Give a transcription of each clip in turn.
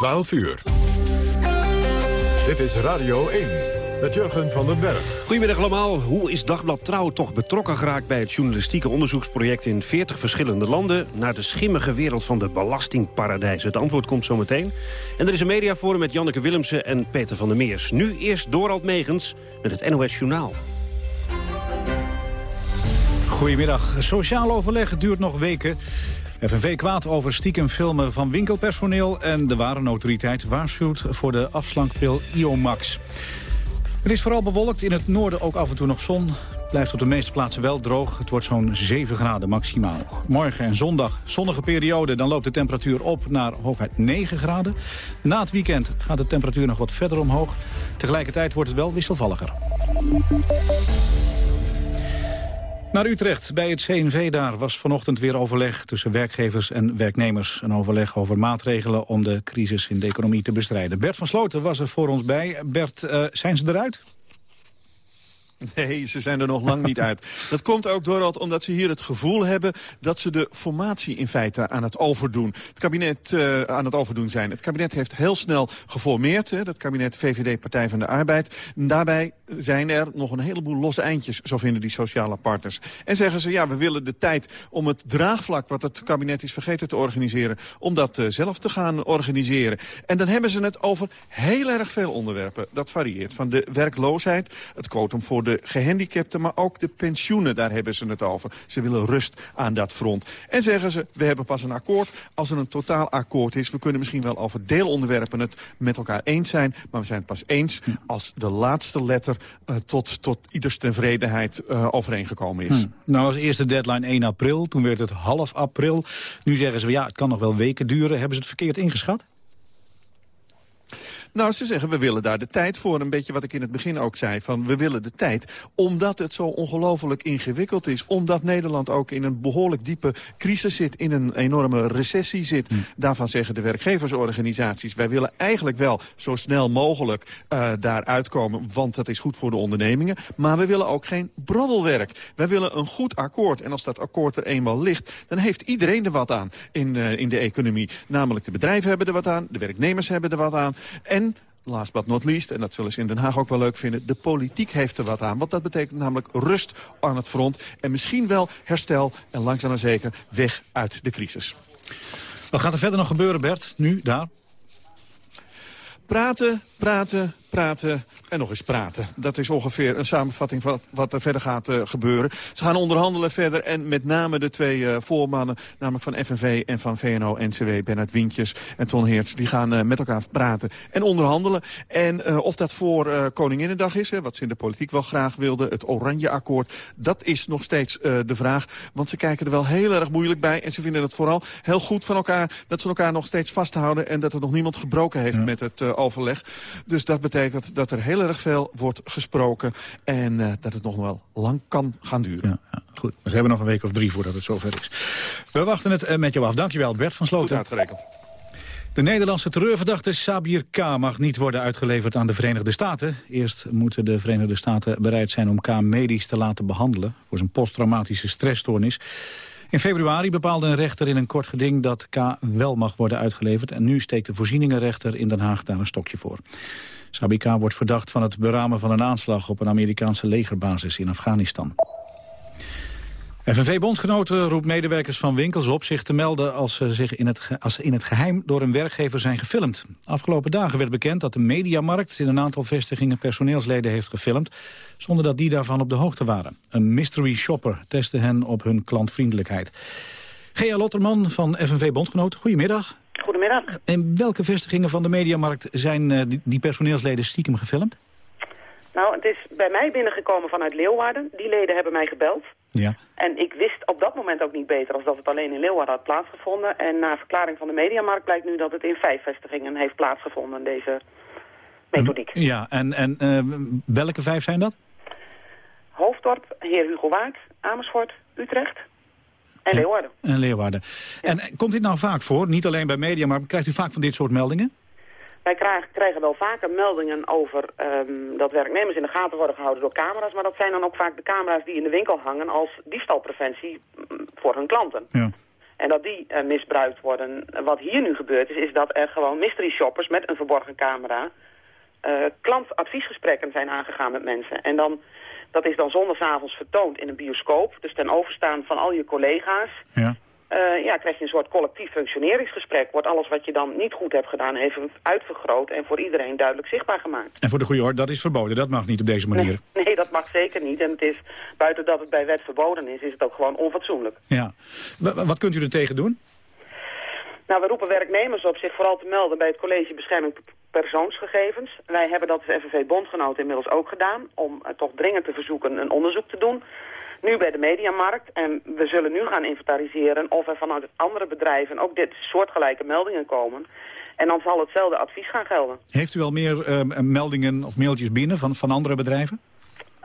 12 uur. Dit is Radio 1 met Jurgen van den Berg. Goedemiddag allemaal. Hoe is Dagblad Trouw toch betrokken geraakt... bij het journalistieke onderzoeksproject in 40 verschillende landen... naar de schimmige wereld van de belastingparadijzen? Het antwoord komt zo meteen. En er is een mediaforum met Janneke Willemsen en Peter van der Meers. Nu eerst Dorald Megens met het NOS Journaal. Goedemiddag. Sociaal overleg duurt nog weken. FNV kwaad over stiekem filmen van winkelpersoneel... en de warenautoriteit waarschuwt voor de afslankpil Iomax. Het is vooral bewolkt, in het noorden ook af en toe nog zon. Blijft op de meeste plaatsen wel droog. Het wordt zo'n 7 graden maximaal. Morgen en zondag zonnige periode, dan loopt de temperatuur op naar hooguit 9 graden. Na het weekend gaat de temperatuur nog wat verder omhoog. Tegelijkertijd wordt het wel wisselvalliger. Naar Utrecht, bij het CNV daar, was vanochtend weer overleg tussen werkgevers en werknemers. Een overleg over maatregelen om de crisis in de economie te bestrijden. Bert van Sloten was er voor ons bij. Bert, uh, zijn ze eruit? Nee, ze zijn er nog lang niet uit. Dat komt ook, Dorald, omdat ze hier het gevoel hebben... dat ze de formatie in feite aan het overdoen. Het kabinet uh, aan het overdoen zijn. Het kabinet heeft heel snel geformeerd, hè, dat kabinet VVD Partij van de Arbeid. daarbij zijn er nog een heleboel losse eindjes, zo vinden die sociale partners. En zeggen ze, ja, we willen de tijd om het draagvlak... wat het kabinet is vergeten te organiseren... om dat uh, zelf te gaan organiseren. En dan hebben ze het over heel erg veel onderwerpen. Dat varieert van de werkloosheid, het quotum voor de gehandicapten, maar ook de pensioenen, daar hebben ze het over. Ze willen rust aan dat front. En zeggen ze, we hebben pas een akkoord als er een totaal akkoord is. We kunnen misschien wel over deelonderwerpen het met elkaar eens zijn, maar we zijn het pas eens als de laatste letter uh, tot, tot ieders tevredenheid uh, overeengekomen is. Hmm. Nou was eerste deadline 1 april, toen werd het half april. Nu zeggen ze, ja, het kan nog wel weken duren. Hebben ze het verkeerd ingeschat? Nou, ze zeggen, we willen daar de tijd voor. Een beetje wat ik in het begin ook zei, van we willen de tijd. Omdat het zo ongelooflijk ingewikkeld is. Omdat Nederland ook in een behoorlijk diepe crisis zit. In een enorme recessie zit. Hm. Daarvan zeggen de werkgeversorganisaties... wij willen eigenlijk wel zo snel mogelijk uh, daar uitkomen. Want dat is goed voor de ondernemingen. Maar we willen ook geen broddelwerk. Wij willen een goed akkoord. En als dat akkoord er eenmaal ligt... dan heeft iedereen er wat aan in, uh, in de economie. Namelijk de bedrijven hebben er wat aan. De werknemers hebben er wat aan. En, last but not least, en dat zullen ze in Den Haag ook wel leuk vinden... de politiek heeft er wat aan. Want dat betekent namelijk rust aan het front... en misschien wel herstel en langzaam maar zeker weg uit de crisis. Wat gaat er verder nog gebeuren, Bert, nu, daar? Praten, praten, praten en nog eens praten. Dat is ongeveer een samenvatting van wat er verder gaat uh, gebeuren. Ze gaan onderhandelen verder en met name de twee uh, voormannen... namelijk van FNV en van VNO-NCW, Bernard Wientjes en Ton Heerts... die gaan uh, met elkaar praten en onderhandelen. En of dat voor Koninginnedag is, hè, wat ze in de politiek wel graag wilden... het Oranje-akkoord, dat is nog steeds de vraag. Want ze kijken er wel heel erg moeilijk bij... en ze vinden het vooral heel goed van elkaar... dat ze elkaar nog steeds vasthouden... en dat er nog niemand gebroken heeft ja. met het overleg. Dus dat betekent betekent dat er heel erg veel wordt gesproken... en uh, dat het nog wel lang kan gaan duren. Ja, ja, goed, maar ze hebben nog een week of drie voordat het zover is. We wachten het uh, met jou af. Dankjewel, Bert van Sloten. Goed uitgerekend. De Nederlandse terreurverdachte Sabir K. mag niet worden uitgeleverd aan de Verenigde Staten. Eerst moeten de Verenigde Staten bereid zijn om K. medisch te laten behandelen... voor zijn posttraumatische stressstoornis. In februari bepaalde een rechter in een kort geding dat K. wel mag worden uitgeleverd... en nu steekt de voorzieningenrechter in Den Haag daar een stokje voor. Sabika wordt verdacht van het beramen van een aanslag op een Amerikaanse legerbasis in Afghanistan. FNV-bondgenoten roept medewerkers van winkels op zich te melden als ze, zich in het, als ze in het geheim door een werkgever zijn gefilmd. Afgelopen dagen werd bekend dat de Mediamarkt in een aantal vestigingen personeelsleden heeft gefilmd, zonder dat die daarvan op de hoogte waren. Een mystery shopper testte hen op hun klantvriendelijkheid. Gea Lotterman van FNV-bondgenoten, goedemiddag. Goedemiddag. En welke vestigingen van de Mediamarkt zijn die, die, personeelsleden stiekem gefilmd? Nou, het is bij mij binnengekomen vanuit Leeuwarden. Die leden hebben mij gebeld. Ja. En ik wist op dat moment ook niet beter als dat het alleen in Leeuwarden had plaatsgevonden. En na verklaring van de Mediamarkt blijkt nu dat het in vijf vestigingen heeft plaatsgevonden, deze methodiek. Ja, en, en uh, welke vijf zijn dat? Hoofddorp, Heer Hugo Waard, Amersfoort, Utrecht, en Leeuwarden. En Leeuwarden. En komt dit nou vaak voor? Niet alleen bij media, maar krijgt u vaak van dit soort meldingen? Wij krijgen, krijgen wel vaker meldingen over um, dat werknemers in de gaten worden gehouden door camera's. Maar dat zijn dan ook vaak de camera's die in de winkel hangen als diefstalpreventie mm, voor hun klanten. Ja. En dat die uh, misbruikt worden. Wat hier nu gebeurt is, is dat er gewoon mystery shoppers met een verborgen camera... Uh, klantadviesgesprekken zijn aangegaan met mensen. En dan, dat is dan zondagavonds vertoond in een bioscoop. Dus ten overstaan van al je collega's. Ja. Uh, ja, krijg je een soort collectief functioneringsgesprek. Wordt alles wat je dan niet goed hebt gedaan even uitvergroot... en voor iedereen duidelijk zichtbaar gemaakt. En voor de goede orde, dat is verboden. Dat mag niet op deze manier. Nee, nee, dat mag zeker niet. En het is, buiten dat het bij wet verboden is, is het ook gewoon onfatsoenlijk. Ja. W wat kunt u er tegen doen? Nou, we roepen werknemers op zich vooral te melden bij het College Bescherming Persoonsgegevens. Wij hebben dat als FNV Bondgenoten inmiddels ook gedaan... om uh, toch dringend te verzoeken een onderzoek te doen nu bij de mediamarkt. En we zullen nu gaan inventariseren of er vanuit andere bedrijven ook dit soortgelijke meldingen komen. En dan zal hetzelfde advies gaan gelden. Heeft u al meer uh, meldingen of mailtjes binnen van, van andere bedrijven?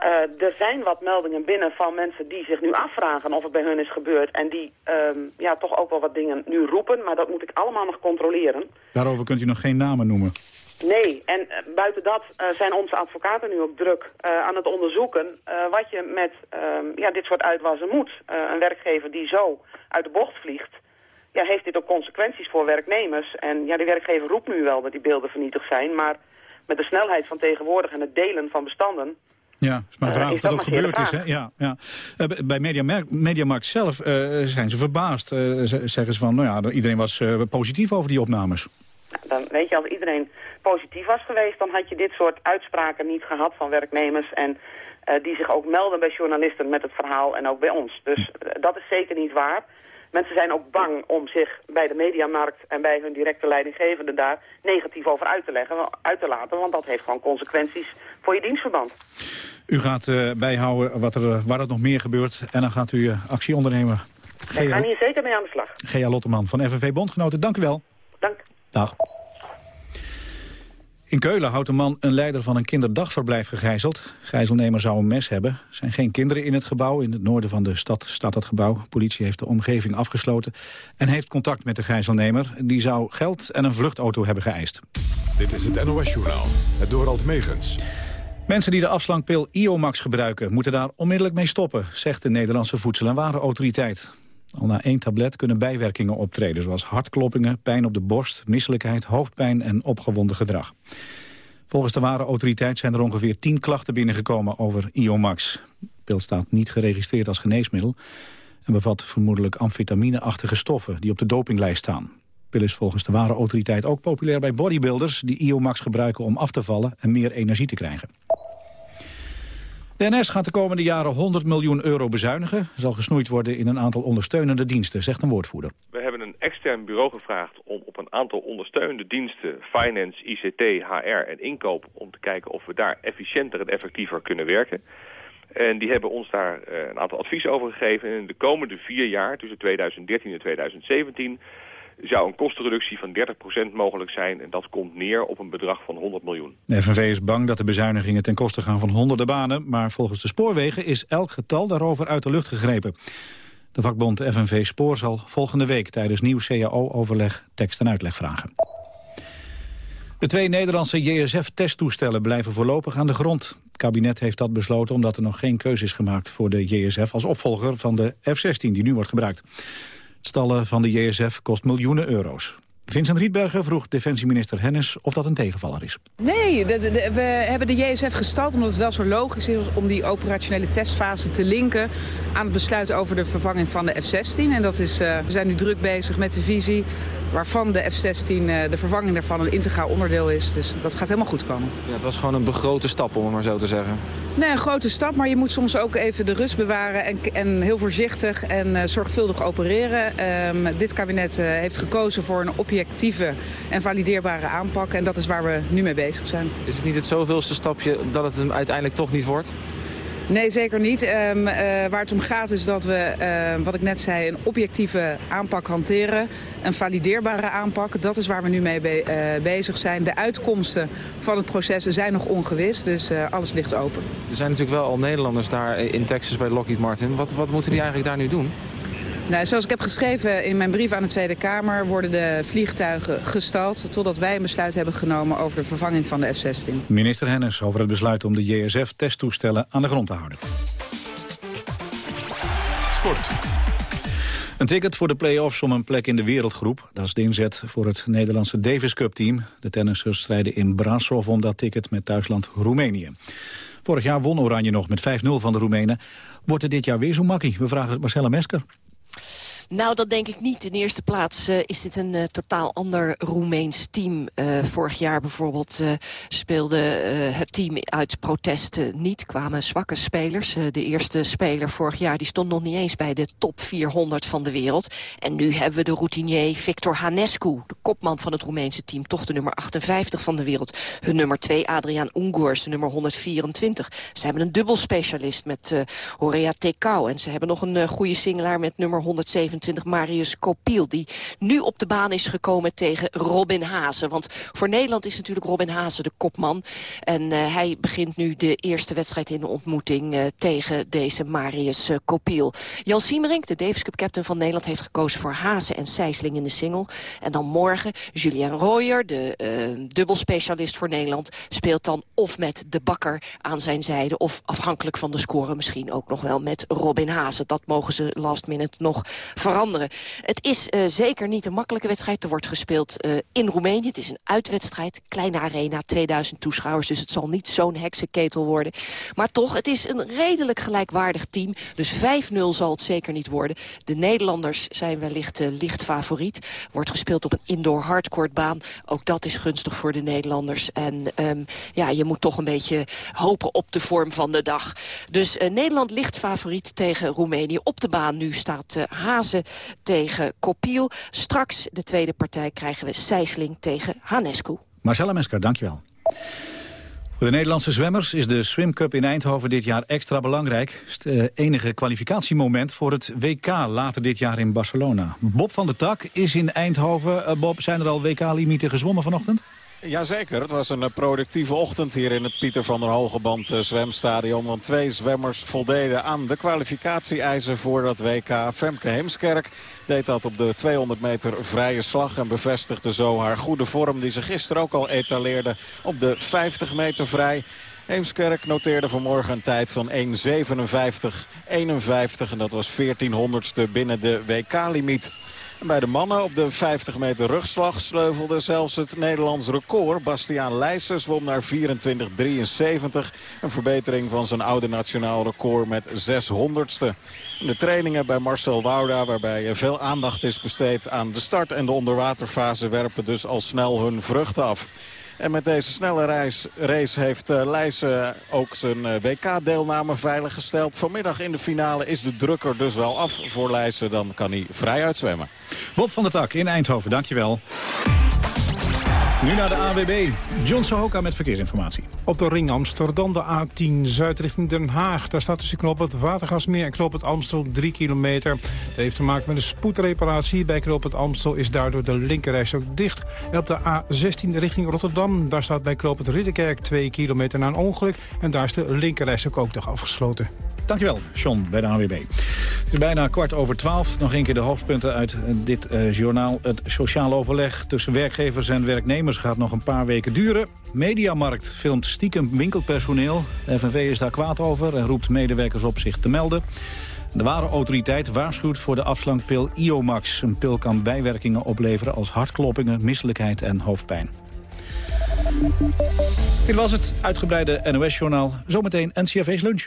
Uh, er zijn wat meldingen binnen van mensen die zich nu afvragen of het bij hun is gebeurd. En die uh, ja, toch ook wel wat dingen nu roepen, maar dat moet ik allemaal nog controleren. Daarover kunt u nog geen namen noemen? Nee, en uh, buiten dat uh, zijn onze advocaten nu ook druk uh, aan het onderzoeken wat je met ehm, ja, dit soort uitwassen moet. een werkgever die zo uit de bocht vliegt, ja, heeft dit ook consequenties voor werknemers. En ja, die werkgever roept nu wel dat die beelden vernietigd zijn, maar met de snelheid van tegenwoordig en het delen van bestanden... Ja, is maar de vraag of dat, ook gebeurd is. Hè? Ja, ja. bij Mediamarkt, Mediamarkt zelf zijn ze verbaasd. zeggen ze van, nou ja, iedereen was positief over die opnames. Nou, dan weet je, als iedereen positief was geweest... dan had je dit soort uitspraken niet gehad van werknemers... en uh, die zich ook melden bij journalisten met het verhaal en ook bij ons. Dus uh, dat is zeker niet waar. Mensen zijn ook bang om zich bij de mediamarkt en bij hun directe leidinggevende daar negatief over uit te, leggen, uit te laten. Want dat heeft gewoon consequenties voor je dienstverband. U gaat uh, bijhouden wat er, waar het nog meer gebeurt en dan gaat u actie ondernemen. We gaan hier zeker mee aan de slag. Gea Lotteman van FNV Bondgenoten, dank u wel. Dank. Dag. In Keulen houdt een man een leider van een kinderdagverblijf gegijzeld. Gijzelnemer zou een mes hebben. Er zijn geen kinderen in het gebouw. In het noorden van de stad staat dat gebouw. Politie heeft de omgeving afgesloten en heeft contact met de gijzelnemer. Die zou geld en een vluchtauto hebben geëist. Dit is het NOS-journaal, het Dorald Megens. Mensen die de afslankpil Iomax gebruiken... moeten daar onmiddellijk mee stoppen, zegt de Nederlandse Voedsel- en Warenautoriteit. Al na één tablet kunnen bijwerkingen optreden... zoals hartkloppingen, pijn op de borst, misselijkheid, hoofdpijn en opgewonden gedrag. Volgens de ware autoriteit zijn er ongeveer 10 klachten binnengekomen over Iomax. Pil staat niet geregistreerd als geneesmiddel... en bevat vermoedelijk amfetamine-achtige stoffen die op de dopinglijst staan. Pil is volgens de ware autoriteit ook populair bij bodybuilders... die Iomax gebruiken om af te vallen en meer energie te krijgen. De NS gaat de komende jaren 100 miljoen euro bezuinigen. Zal gesnoeid worden in een aantal ondersteunende diensten, zegt een woordvoerder. We hebben een extern bureau gevraagd om op een aantal ondersteunende diensten... finance, ICT, HR en inkoop... om te kijken of we daar efficiënter en effectiever kunnen werken. En die hebben ons daar uh, een aantal adviezen over gegeven. En in de komende vier jaar, tussen 2013 en 2017 zou een kostenreductie van 30% mogelijk zijn. En dat komt neer op een bedrag van 100 miljoen. De FNV is bang dat de bezuinigingen ten koste gaan van honderden banen. Maar volgens de spoorwegen is elk getal daarover uit de lucht gegrepen. De vakbond FNV Spoor zal volgende week tijdens nieuw CAO-overleg tekst en uitleg vragen. De twee Nederlandse JSF-testtoestellen blijven voorlopig aan de grond. Het kabinet heeft dat besloten omdat er nog geen keuze is gemaakt voor de JSF... als opvolger van de F-16 die nu wordt gebruikt. Stallen van de JSF kost miljoenen euro's. Vincent Rietbergen vroeg defensieminister Hennis of dat een tegenvaller is. Nee, we hebben de JSF gestald omdat het wel zo logisch is om die operationele testfase te linken aan het besluit over de vervanging van de F-16. En dat is, uh, we zijn nu druk bezig met de visie waarvan de F-16 uh, de vervanging daarvan een integraal onderdeel is. Dus dat gaat helemaal goed komen. Ja, dat was gewoon een begrote stap, om het maar zo te zeggen. Nee, een grote stap, maar je moet soms ook even de rust bewaren... en, en heel voorzichtig en uh, zorgvuldig opereren. Um, dit kabinet uh, heeft gekozen voor een objectieve en valideerbare aanpak... en dat is waar we nu mee bezig zijn. Is het niet het zoveelste stapje dat het hem uiteindelijk toch niet wordt? Nee, zeker niet. Um, uh, waar het om gaat is dat we, uh, wat ik net zei, een objectieve aanpak hanteren. Een valideerbare aanpak. Dat is waar we nu mee be uh, bezig zijn. De uitkomsten van het proces zijn nog ongewis, dus alles ligt open. Er zijn natuurlijk wel al Nederlanders daar in Texas bij Lockheed Martin. Wat, wat moeten die eigenlijk daar nu doen? Nou, zoals ik heb geschreven in mijn brief aan de Tweede Kamer... worden de vliegtuigen gestald totdat wij een besluit hebben genomen... over de vervanging van de F-16. Minister Hennis over het besluit om de JSF-testtoestellen aan de grond te houden. Sport. Een ticket voor de play-offs om een plek in de wereldgroep. Dat is de inzet voor het Nederlandse Davis Cup team. De tennissers strijden in Brasov om dat ticket met thuisland Roemenië. Vorig jaar won Oranje nog met 5-0 van de Roemenen. Wordt het dit jaar weer zo makkie? We vragen het Marcella Mesker. Nou, dat denk ik niet. In de eerste plaats uh, is dit een uh, totaal ander Roemeens team. Uh, vorig jaar bijvoorbeeld speelde het team uit protest niet. kwamen zwakke spelers. de eerste speler vorig jaar die stond nog niet eens bij de top 400 van de wereld. En nu hebben we de routinier Victor Hanescu. De kopman van het Roemeense team. Toch de nummer 58 van de wereld. Hun nummer 2 Adriaan Ungurs, de nummer 124. Ze hebben een dubbelspecialist met Horea Tekau. En ze hebben nog een goede singelaar met nummer 107 Marius Kopiel. Die nu op de baan is gekomen tegen Robin Hazen. Want voor Nederland is natuurlijk Robin Hazen de kopman. En uh, hij begint nu de eerste wedstrijd in de ontmoeting uh, tegen deze Marius uh, Kopiel. Jan Siemerink, de Davis Cup captain van Nederland... heeft gekozen voor Hazen en Sijsling in de single. En dan morgen Julien Royer, de dubbelspecialist voor Nederland... speelt dan of met de bakker aan zijn zijde... of afhankelijk van de score misschien ook nog wel met Robin Hazen. Dat mogen ze last minute nog veranderen. Het is uh, zeker niet een makkelijke wedstrijd. Er wordt gespeeld uh, in Roemenië. Het is een uitwedstrijd. Kleine arena, 2000 toeschouwers. Dus het zal niet zo'n heksenketel worden. Maar toch, het is een redelijk gelijkwaardig team. Dus 5-0 zal het zeker niet worden. De Nederlanders zijn wellicht uh, licht favoriet. Wordt gespeeld op een indoor hardcourt baan. Ook dat is gunstig voor de Nederlanders. En um, ja, je moet toch een beetje hopen op de vorm van de dag. Dus Nederland licht favoriet tegen Roemenië. Op de baan nu staat Hazen tegen Kopiel. Straks, de tweede partij, krijgen we Sijsling tegen Hanescu. Marcella Mesker, dankjewel. Voor de Nederlandse zwemmers is de Swim Cup in Eindhoven dit jaar extra belangrijk. Het het enige kwalificatiemoment voor het WK later dit jaar in Barcelona. Bob van der Tak is in Eindhoven. Eh, Bob, zijn er al WK-limieten gezwommen vanochtend? Jazeker, het was een eh, productieve ochtend hier in het Pieter van der Hogeband eh, zwemstadion. Want twee zwemmers voldeden aan de kwalificatie-eisen voor dat WK. Femke Heemskerk deed dat op de 200 meter vrije slag. En bevestigde zo haar goede vorm die ze gisteren ook al etaleerde op de 50 meter vrij. Heemskerk noteerde vanmorgen een tijd van 1.57.51. En dat was 1400ste binnen de WK-limiet bij de mannen op de 50 meter rugslag sleuvelde zelfs het Nederlands record. Bastiaan Leijsers won naar 24-73. Een verbetering van zijn oude nationaal record met 600ste. De trainingen bij Marcel Wouda, waarbij veel aandacht is besteed aan de start en de onderwaterfase, werpen dus al snel hun vruchten af. En met deze snelle reis, race heeft uh, Leijsen ook zijn uh, WK-deelname veiliggesteld. Vanmiddag in de finale is de drukker dus wel af voor Leijsen. Dan kan hij vrij uitzwemmen. Bob van der Tak in Eindhoven, dankjewel. Nu naar de AWB. John Sohoka met verkeersinformatie. Op de ring Amsterdam, de A10 Zuid richting Den Haag. Daar staat tussen knop het Watergasmeer en knop het Amstel 3 kilometer. Dat heeft te maken met een spoedreparatie. Bij knop het Amstel is daardoor de linkerreis ook dicht. En op de A16 richting Rotterdam. Daar staat bij knop het Ridderkerk 2 kilometer na een ongeluk. En daar is de linkerreis ook, ook nog afgesloten. Dankjewel, John, bij de ANWB. Het is bijna kwart over twaalf. Nog een keer de hoofdpunten uit dit uh, journaal. Het sociaal overleg tussen werkgevers en werknemers gaat nog een paar weken duren. Mediamarkt filmt stiekem winkelpersoneel. De FNV is daar kwaad over en roept medewerkers op zich te melden. De ware autoriteit waarschuwt voor de afslankpil Iomax. Een pil kan bijwerkingen opleveren als hartkloppingen, misselijkheid en hoofdpijn. Dit was het uitgebreide NOS-journaal. Zometeen NCFV's lunch.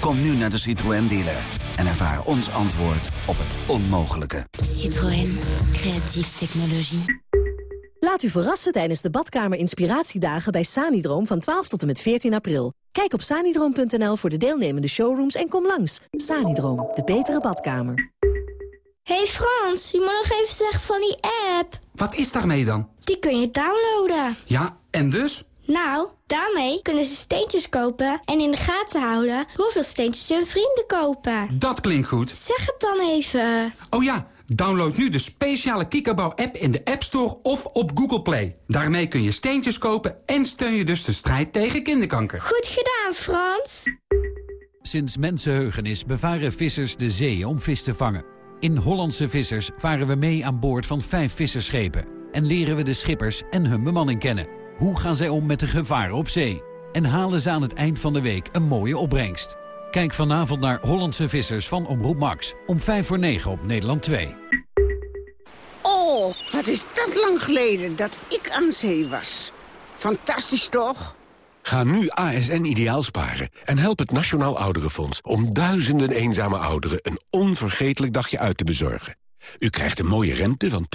Kom nu naar de Citroën dealer en ervaar ons antwoord op het onmogelijke. Citroën. Creatieve technologie. Laat u verrassen tijdens de Badkamer Inspiratiedagen bij Sanidroom van 12 tot en met 14 april. Kijk op sanidroom.nl voor de deelnemende showrooms en kom langs. Sanidroom, de betere badkamer. hey Frans, je moet nog even zeggen van die app. Wat is daarmee dan? Die kun je downloaden. Ja, en dus? Nou, daarmee kunnen ze steentjes kopen en in de gaten houden hoeveel steentjes hun vrienden kopen. Dat klinkt goed. Zeg het dan even. Oh ja, Download nu de speciale Kikkerbouw-app in de App Store of op Google Play. Daarmee kun je steentjes kopen en steun je dus de strijd tegen kinderkanker. Goed gedaan, Frans. Sinds mensenheugenis bevaren vissers de zee om vis te vangen. In Hollandse Vissers varen we mee aan boord van vijf visserschepen... en leren we de schippers en hun bemanning kennen. Hoe gaan zij om met de gevaren op zee? En halen ze aan het eind van de week een mooie opbrengst? Kijk vanavond naar Hollandse Vissers van Omroep Max. Om 5 voor 9 op Nederland 2. Oh, wat is dat lang geleden dat ik aan zee was. Fantastisch toch? Ga nu ASN ideaal sparen en help het Nationaal Ouderenfonds... om duizenden eenzame ouderen een onvergetelijk dagje uit te bezorgen. U krijgt een mooie rente van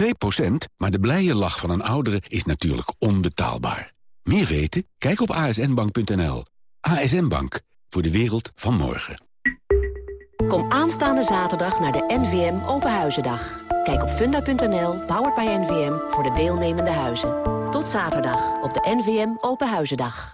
2%, maar de blije lach van een oudere is natuurlijk onbetaalbaar. Meer weten? Kijk op asnbank.nl. ASN Bank, voor de wereld van morgen. Kom aanstaande zaterdag naar de NVM Openhuizendag. Kijk op funda.nl, powered by NVM, voor de deelnemende huizen. Tot zaterdag op de NVM Openhuizendag.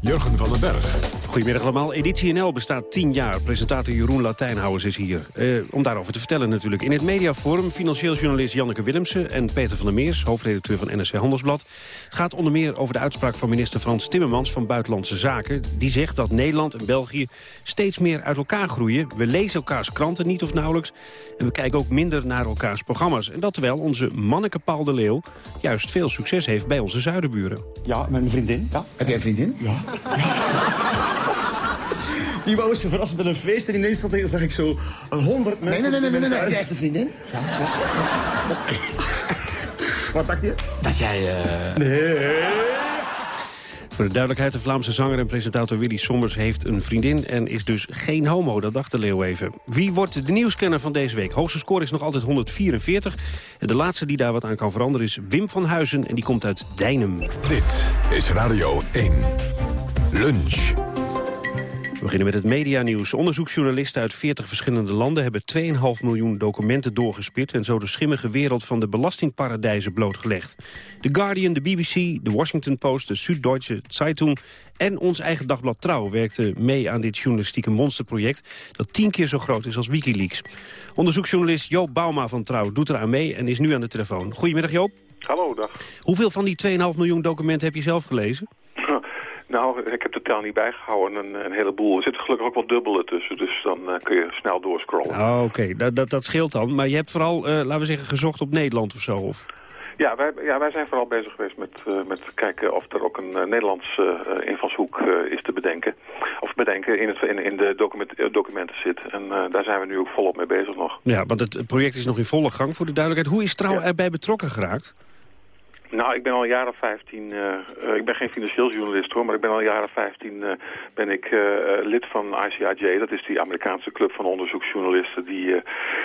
Jurgen van den Berg. Goedemiddag allemaal. Editie NL bestaat 10 jaar. Presentator Jeroen Latijnhouwers is hier. Eh, om daarover te vertellen natuurlijk. In het mediaforum financieel journalist Janneke Willemsen... en Peter van der Meers, hoofdredacteur van NRC Handelsblad. Het gaat onder meer over de uitspraak van minister Frans Timmermans... van Buitenlandse Zaken. Die zegt dat Nederland en België steeds meer uit elkaar groeien. We lezen elkaars kranten niet of nauwelijks. En we kijken ook minder naar elkaars programma's. En dat terwijl onze manneke Paul de Leeuw... juist veel succes heeft bij onze zuidenburen. Ja, met een vriendin. Ja. Heb jij een vriendin? Ja. Die wou eens verrast met een feest en ineens zat zag ik zo een honderd Nee, mensen... nee, nee, nee, nee, nee. jij echt een vriendin? Ja. Wat dacht je? Dat jij... eh, Nee. Voor de duidelijkheid, de Vlaamse zanger en presentator Willy Sommers heeft een vriendin... en is dus geen homo, dat dacht de Leeuw even. Wie wordt de nieuwskenner van deze week? Hoogste score is nog altijd 144. En de laatste die daar wat aan kan veranderen is Wim van Huizen... en die komt uit Dijnem. Dit is Radio 1. Lunch. We beginnen met het medianieuws. Onderzoeksjournalisten uit 40 verschillende landen... hebben 2,5 miljoen documenten doorgespit... en zo de schimmige wereld van de belastingparadijzen blootgelegd. The Guardian, de BBC, de Washington Post, de Süddeutsche Zeitung... en ons eigen dagblad Trouw werkten mee aan dit journalistieke monsterproject... dat tien keer zo groot is als Wikileaks. Onderzoeksjournalist Joop Bauma van Trouw doet eraan mee... en is nu aan de telefoon. Goedemiddag Joop. Hallo, dag. Hoeveel van die 2,5 miljoen documenten heb je zelf gelezen? Nou, ik heb de tel niet bijgehouden, een, een heleboel. Er zitten gelukkig ook wel dubbelen tussen, dus dan eh, kun je snel doorscrollen. Ah, Oké, dat, dat, dat scheelt dan. Maar je hebt vooral, eh, laten we zeggen, gezocht op Nederland of zo? Of? Ja, wij, ja, wij zijn vooral bezig geweest met, eh, met kijken of er ook een uh, Nederlandse uh, invalshoek is te bedenken. Of bedenken in, het, in, in de document, documenten zit. En daar zijn we nu ook volop mee bezig nog. Ja, want het project is nog in volle gang voor de duidelijkheid. Hoe is Trouw erbij betrokken geraakt? Nou, ik ben al jaren 15, uh, uh, ik ben geen financieel journalist hoor, maar ik ben al jaren 15 uh, ben ik lid van ICIJ. Dat is die Amerikaanse club van onderzoeksjournalisten die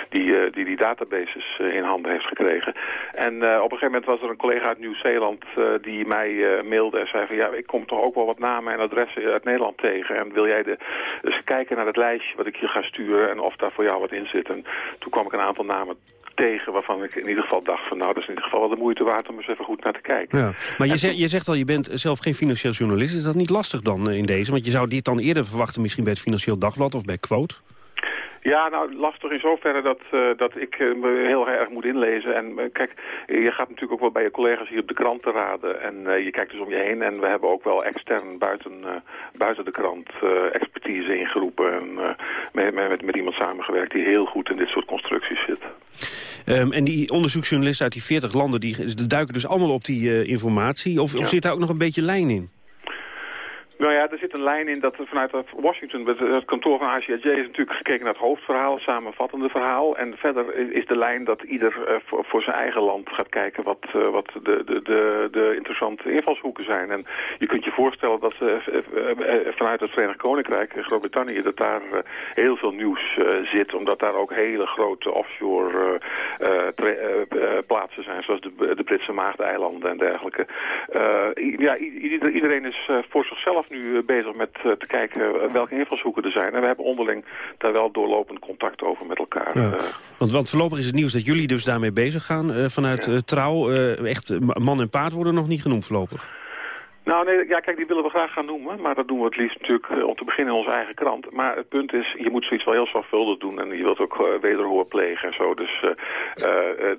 die, die, die databases in handen heeft gekregen. En op een gegeven moment was er een collega uit Nieuw-Zeeland die mij mailde en zei van ja, ik kom toch ook wel wat namen en adressen uit Nederland tegen. En wil jij de, eens kijken naar het lijstje wat ik je ga sturen en of daar voor jou wat in zit. En toen kwam ik een aantal namen tegen waarvan ik in ieder geval dacht van nou, dat is in ieder geval wel de moeite waard om eens even goed naar te kijken. Ja. Maar je, zegt, je zegt al, je bent zelf geen financieel journalist. Is dat niet lastig dan in deze? Want je zou dit dan eerder verwachten misschien bij het Financieel Dagblad of bij Quote? Ja, nou, lastig in zoverre dat, uh, dat ik uh, me heel erg moet inlezen. En uh, kijk, je gaat natuurlijk ook wel bij je collega's hier op de krant te raden. En je kijkt dus om je heen. En we hebben ook wel extern buiten, buiten de krant expertise ingeroepen. En met, met, met iemand samengewerkt die heel goed in dit soort constructies zit. Um, en die onderzoeksjournalisten uit die 40 landen, die duiken dus allemaal op die informatie. Of, of zit daar ook nog een beetje lijn in? Nou ja, er zit een lijn in dat vanuit Washington, het kantoor van ACIJ is natuurlijk gekeken naar het hoofdverhaal, het samenvattende verhaal. En verder is de lijn dat ieder uh, voor, zijn eigen land gaat kijken wat, uh, wat de, de, de, de, interessante invalshoeken zijn. En je kunt je voorstellen dat uh, vanuit het Verenigd Koninkrijk, Groot-Brittannië, dat daar heel veel nieuws zit. Omdat daar ook hele grote offshore plaatsen zijn, zoals de, de Britse Maagdeilanden en dergelijke. ja, iedereen is voor zichzelf nu eh, bezig met eh, te kijken eh, welke invalshoeken er zijn. En we hebben onderling daar wel doorlopend contact over met elkaar. Ja. Want, want voorlopig is het nieuws dat jullie dus daarmee bezig gaan vanuit Trouw. Echt, man en paard worden nog niet genoemd voorlopig. Nou, nee, ja, kijk, die willen we graag gaan noemen. Maar dat doen we het liefst natuurlijk eh, om te beginnen in onze eigen krant. Maar het punt is, je moet zoiets wel heel zorgvuldig doen. En je wilt ook uh, wederhoor plegen en zo. Dus uh, uh,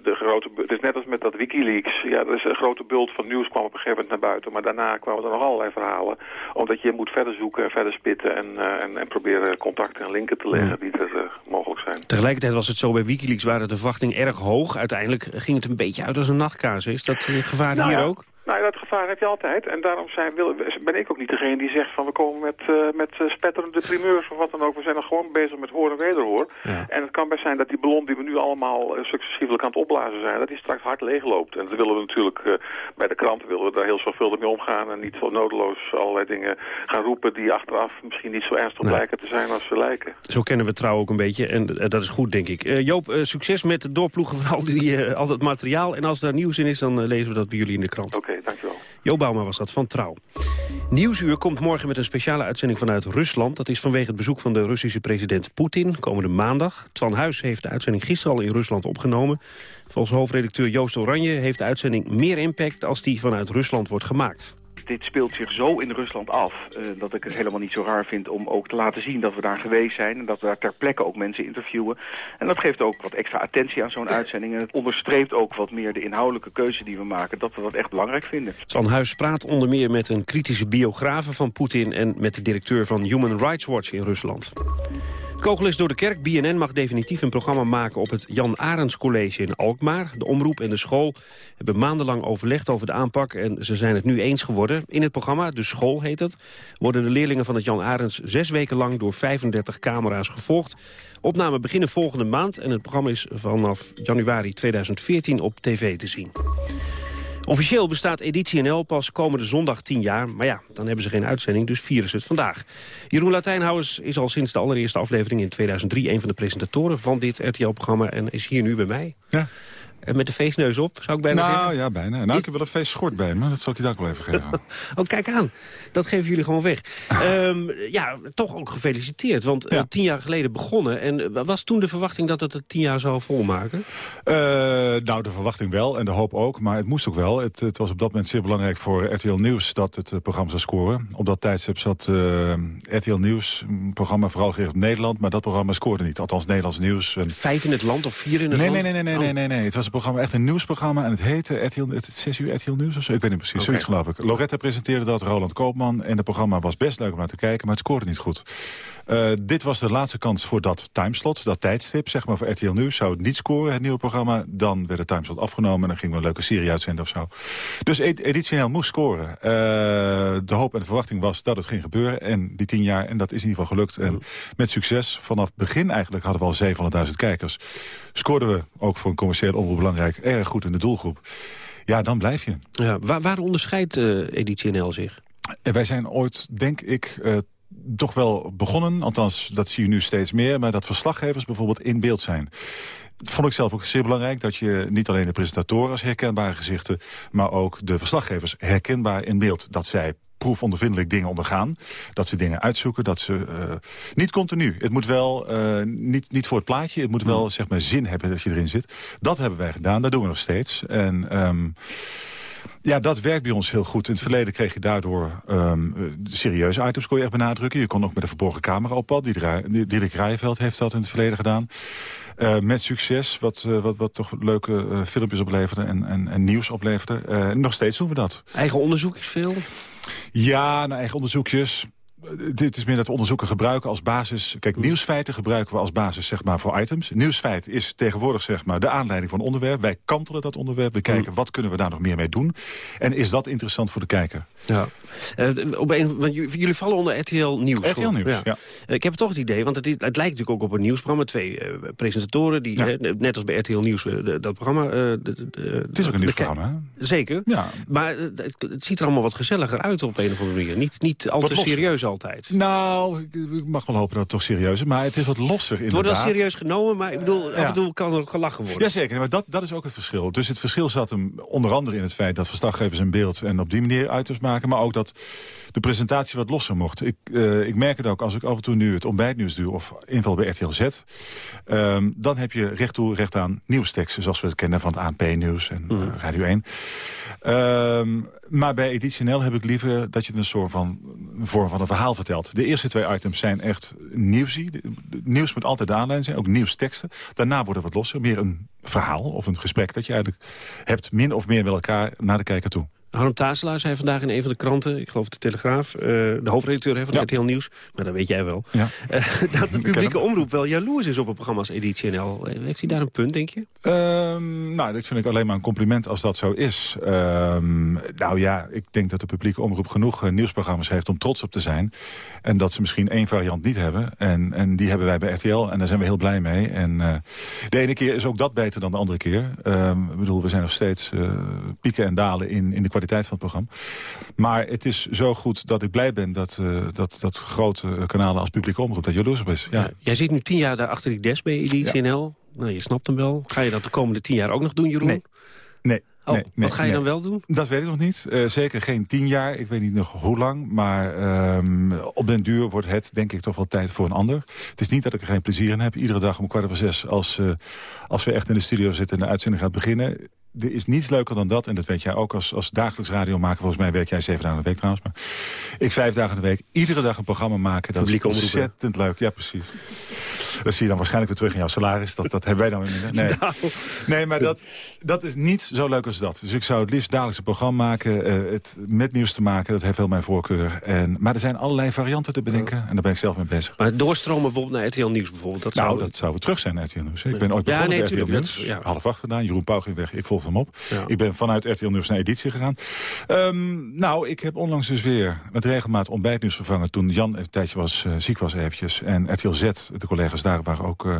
de grote, het is net als met dat Wikileaks. Ja, er is een grote bult van nieuws kwam op een gegeven moment naar buiten. Maar daarna kwamen er nog allerlei verhalen. Omdat je moet verder zoeken en verder spitten. En, en, en proberen contacten en linken te leggen die er mogelijk zijn. Tegelijkertijd was het zo, bij Wikileaks waren de verwachtingen erg hoog. Uiteindelijk ging het een beetje uit als een nachtkaas. Is dat het gevaar nou, hier ja. ook? Nou, dat gevaar heb je altijd. En daarom zijn, wil, ben ik ook niet degene die zegt van we komen met, uh, met uh, spetterende primeurs of wat dan ook. We zijn er gewoon bezig met hoor en wederhoor. Ja. En het kan best zijn dat die ballon die we nu allemaal uh, successievelijk aan het opblazen zijn, dat die straks hard leegloopt. En dat willen we natuurlijk, bij de kranten willen we daar heel zorgvuldig mee omgaan. En niet zo nodeloos allerlei dingen gaan roepen die achteraf misschien niet zo ernstig nee. blijken te zijn als ze lijken. Zo kennen we trouw ook een beetje en dat is goed denk ik. Joop, succes met het doorploegen van al, die, al dat materiaal. En als daar nieuws in is, dan lezen we dat bij jullie in de krant. Oké. Jo Bouma was dat van Trouw. Nieuwsuur komt morgen met een speciale uitzending vanuit Rusland. Dat is vanwege het bezoek van de Russische president Poetin, komende maandag. Twan Huis heeft de uitzending gisteren al in Rusland opgenomen. Volgens hoofdredacteur Joost Oranje heeft de uitzending meer impact... als die vanuit Rusland wordt gemaakt dit speelt zich zo in Rusland af... Uh, dat ik het helemaal niet zo raar vind om ook te laten zien dat we daar geweest zijn... en dat we daar ter plekke ook mensen interviewen. En dat geeft ook wat extra attentie aan zo'n uitzending... en het onderstreept ook wat meer de inhoudelijke keuze die we maken... dat we dat echt belangrijk vinden. Van Huis praat onder meer met een kritische biografe van Poetin... en met de directeur van Human Rights Watch in Rusland. Kogel is door de kerk. BNN mag definitief een programma maken op het Jan Arends College in Alkmaar. De omroep en de school hebben maandenlang overlegd over de aanpak... en ze zijn het nu eens geworden. In het programma, De School heet het... worden de leerlingen van het Jan Arends zes weken lang... door 35 camera's gevolgd. Opname beginnen volgende maand... en het programma is vanaf januari 2014 op tv te zien. Officieel bestaat Editie NL pas komende zondag 10 jaar. Maar ja, dan hebben ze geen uitzending, dus vieren ze het vandaag. Jeroen Latijnhuis is al sinds de allereerste aflevering in 2003... een van de presentatoren van dit RTL-programma en is hier nu bij mij. Ja. Met de feestneus op, zou ik bijna nou, zeggen. Nou ja, bijna. Nou, is... ik heb wel een feestschort bij me. Dat zal ik je daar wel even geven. oh, kijk aan. Dat geven jullie gewoon weg. um, ja, toch ook gefeliciteerd. Want ja. uh, tien jaar geleden begonnen. En was toen de verwachting dat het het tien jaar zou volmaken? Uh, nou, de verwachting wel. En de hoop ook. Maar het moest ook wel. Het, het was op dat moment zeer belangrijk voor RTL Nieuws... dat het programma zou scoren. Op dat tijdstip zat uh, RTL Nieuws, een programma vooral gericht op Nederland. Maar dat programma scoorde niet. Althans, Nederlands nieuws. En... Vijf in het land of vier in het nee, land? Nee, nee, nee, nee, nee, nee, nee. Het was een programma, echt een nieuwsprogramma. En het heette RTL, het 6 uur RTL Nieuws of zo. Ik weet niet precies, okay. zoiets geloof ik. Loretta presenteerde dat, Roland Koopman. En het programma was best leuk om naar te kijken, maar het scoorde niet goed. Uh, dit was de laatste kans voor dat timeslot, dat tijdstip. Zeg maar voor RTL Nieuws zou het niet scoren, het nieuwe programma. Dan werd het timeslot afgenomen en dan gingen we een leuke serie uitzenden of zo. Dus editioneel moest scoren. Uh, de hoop en de verwachting was dat het ging gebeuren. En die tien jaar, en dat is in ieder geval gelukt. En met succes, vanaf begin eigenlijk hadden we al 700.000 kijkers. Scoorden we, ook voor een commercieel omroep belangrijk, erg goed in de doelgroep. Ja, dan blijf je. Ja, waar, waar onderscheidt uh, Editie NL zich? En wij zijn ooit, denk ik, uh, toch wel begonnen. Althans, dat zie je nu steeds meer. Maar dat verslaggevers bijvoorbeeld in beeld zijn. Dat vond ik zelf ook zeer belangrijk. Dat je niet alleen de presentatoren als herkenbare gezichten... maar ook de verslaggevers herkenbaar in beeld. Dat zij proefondervindelijk dingen ondergaan. Dat ze dingen uitzoeken. Dat ze uh, niet continu. Het moet wel uh, niet, niet voor het plaatje. Het moet wel zeg maar zin hebben dat je erin zit. Dat hebben wij gedaan. Dat doen we nog steeds. En um, ja, dat werkt bij ons heel goed. In het verleden kreeg je daardoor um, serieuze items kon je echt benadrukken. Je kon ook met een verborgen camera op pad. Dirk Rijveld heeft dat in het verleden gedaan. Uh, met succes, wat, uh, wat, wat toch leuke uh, filmpjes opleverde en, en, en nieuws opleverde. nog steeds doen we dat. Eigen onderzoekjes veel? Ja, nou, eigen onderzoekjes. Dit is meer dat we onderzoeken gebruiken als basis. Kijk, nieuwsfeiten gebruiken we als basis zeg maar, voor items. Nieuwsfeit is tegenwoordig zeg maar, de aanleiding van een onderwerp. Wij kantelen dat onderwerp. We kijken wat kunnen we daar nog meer mee doen. En is dat interessant voor de kijker? Ja. Uh, op een, want jullie vallen onder RTL Nieuws. RTL Nieuws, ja. ja. Uh, ik heb toch het idee, want het, het lijkt natuurlijk ook op een nieuwsprogramma. Twee uh, presentatoren, die, ja. net als bij RTL Nieuws, dat programma... De, de, het is ook een nieuwsprogramma, Zeker. Ja. Maar het, het, ziet er allemaal wat gezelliger uit op een of andere manier. Niet, niet al te serieus al altijd. Nou, ik, mag wel hopen dat het toch serieus is. Maar het is wat losser Het inderdaad. wordt wel serieus genomen, maar ik bedoel, af en toe kan er ook gelachen worden. Jazeker, maar dat, dat is ook het verschil. Dus het verschil zat hem onder andere in het feit dat verslaggevers in beeld en op die manier items maken. Maar ook dat de presentatie wat losser mocht. Ik, eh, ik merk het ook als ik af en toe nu het ontbijtnieuws doe of inval bij RTL Z. ehm, dan heb je recht toe, recht aan nieuwsteksten. Zoals we het kennen van het ANP-nieuws en eh, Radio 1. Ehm, maar bij Editie NL heb ik liever dat je een soort van een vorm van een verhaal vertelt. De eerste twee items zijn echt nieuwsie. Nieuws moet altijd de aanleiding zijn, ook nieuwsteksten. Daarna wordt het wat losser, meer een verhaal of een gesprek... dat je eigenlijk hebt min of meer met elkaar naar de kijker toe. Harm Tazelaar zei vandaag in een van de kranten, ik geloof de Telegraaf... eh, de hoofdredacteur hè, van Ja. RTL Nieuws, maar dat weet jij wel... Ja. eh, dat de publieke omroep wel jaloers is op het programma als Editie NL. Eh, Heeft hij daar een punt, denk je? Ehm, nou, dit vind ik alleen maar een compliment als dat zo is. Ehm, nou ja, ik denk dat de publieke omroep genoeg nieuwsprogramma's heeft om trots op te zijn. En dat ze misschien één variant niet hebben. En, en die hebben wij bij RTL en daar zijn we heel blij mee. En de ene keer is ook dat beter dan de andere keer. Ehm, ik bedoel, we zijn nog steeds pieken en dalen in, in de kwaliteit van het programma. Maar het is zo goed dat ik blij ben dat, eh, dat, dat grote kanalen als publieke omroep dat jaloers op is. Ja. Ja, jij zit nu tien jaar daar achter die desk bij Editie NL. Nou, je snapt hem wel. Ga je dat de komende tien jaar ook nog doen, Jeroen? Nee. Nee. Oh, nee, wat ga je nee. dan wel doen? Dat weet ik nog niet. Eh, zeker geen tien jaar. Ik weet niet nog hoe lang. Maar ehm, op den duur wordt het denk ik toch wel tijd voor een ander. Het is niet dat ik er geen plezier in heb. Iedere dag om kwart over zes als, eh, als we echt in de studio zitten en de uitzending gaat beginnen. Er is niets leuker dan dat. En dat weet jij ook als, als dagelijks radiomaker. Volgens mij werk jij zeven dagen in de week trouwens. Maar ik vijf dagen in de week. Iedere dag een programma maken. Dat Publieke is ontzettend leuk. Ja, precies. Dat zie je dan waarschijnlijk weer terug in jouw salaris. Dat, dat hebben wij dan weer. Nee, Nou. nee maar dat, dat is niet zo leuk als dat. Dus ik zou het liefst dagelijks een programma maken. eh, het met nieuws te maken, dat heeft wel mijn voorkeur. En, maar er zijn allerlei varianten te bedenken. En daar ben ik zelf mee bezig. Maar het doorstromen bijvoorbeeld naar RTL Nieuws bijvoorbeeld. Dat nou, zou... dat zou weer terug zijn, RTL Nieuws. Ik ben ooit Ja, begonnen nee, bij RTL Nieuws. ja. Half acht gedaan. Jeroen Pauw ging weg. Ik volgde hem op. Ja. Ik ben vanuit RTL Nieuws naar editie gegaan. Ehm, nou, ik heb onlangs dus weer met regelmaat ontbijtnieuws vervangen... toen Jan een tijdje was, eh, ziek was eventjes. En RTL Z, de collega's daar waren ook eh,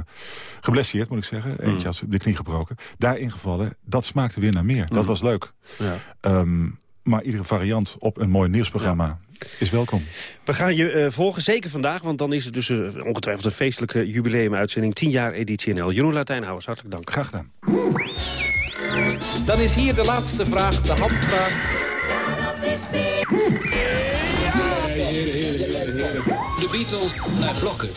geblesseerd, moet ik zeggen. Mm. Eentje had de knie gebroken. Daar ingevallen. Dat smaakte weer naar meer. Dat Mm. was leuk. Ja. Ehm, maar iedere variant op een mooi nieuwsprogramma is welkom. We gaan je eh, volgen, zeker vandaag, want dan is het dus eh, ongetwijfeld een feestelijke jubileumuitzending. 10 jaar editie NL. Jeroen Latijnhouwers, hartelijk dank. Graag gedaan. Dan is hier de laatste vraag, de handvraag. De Beatles naar blokken.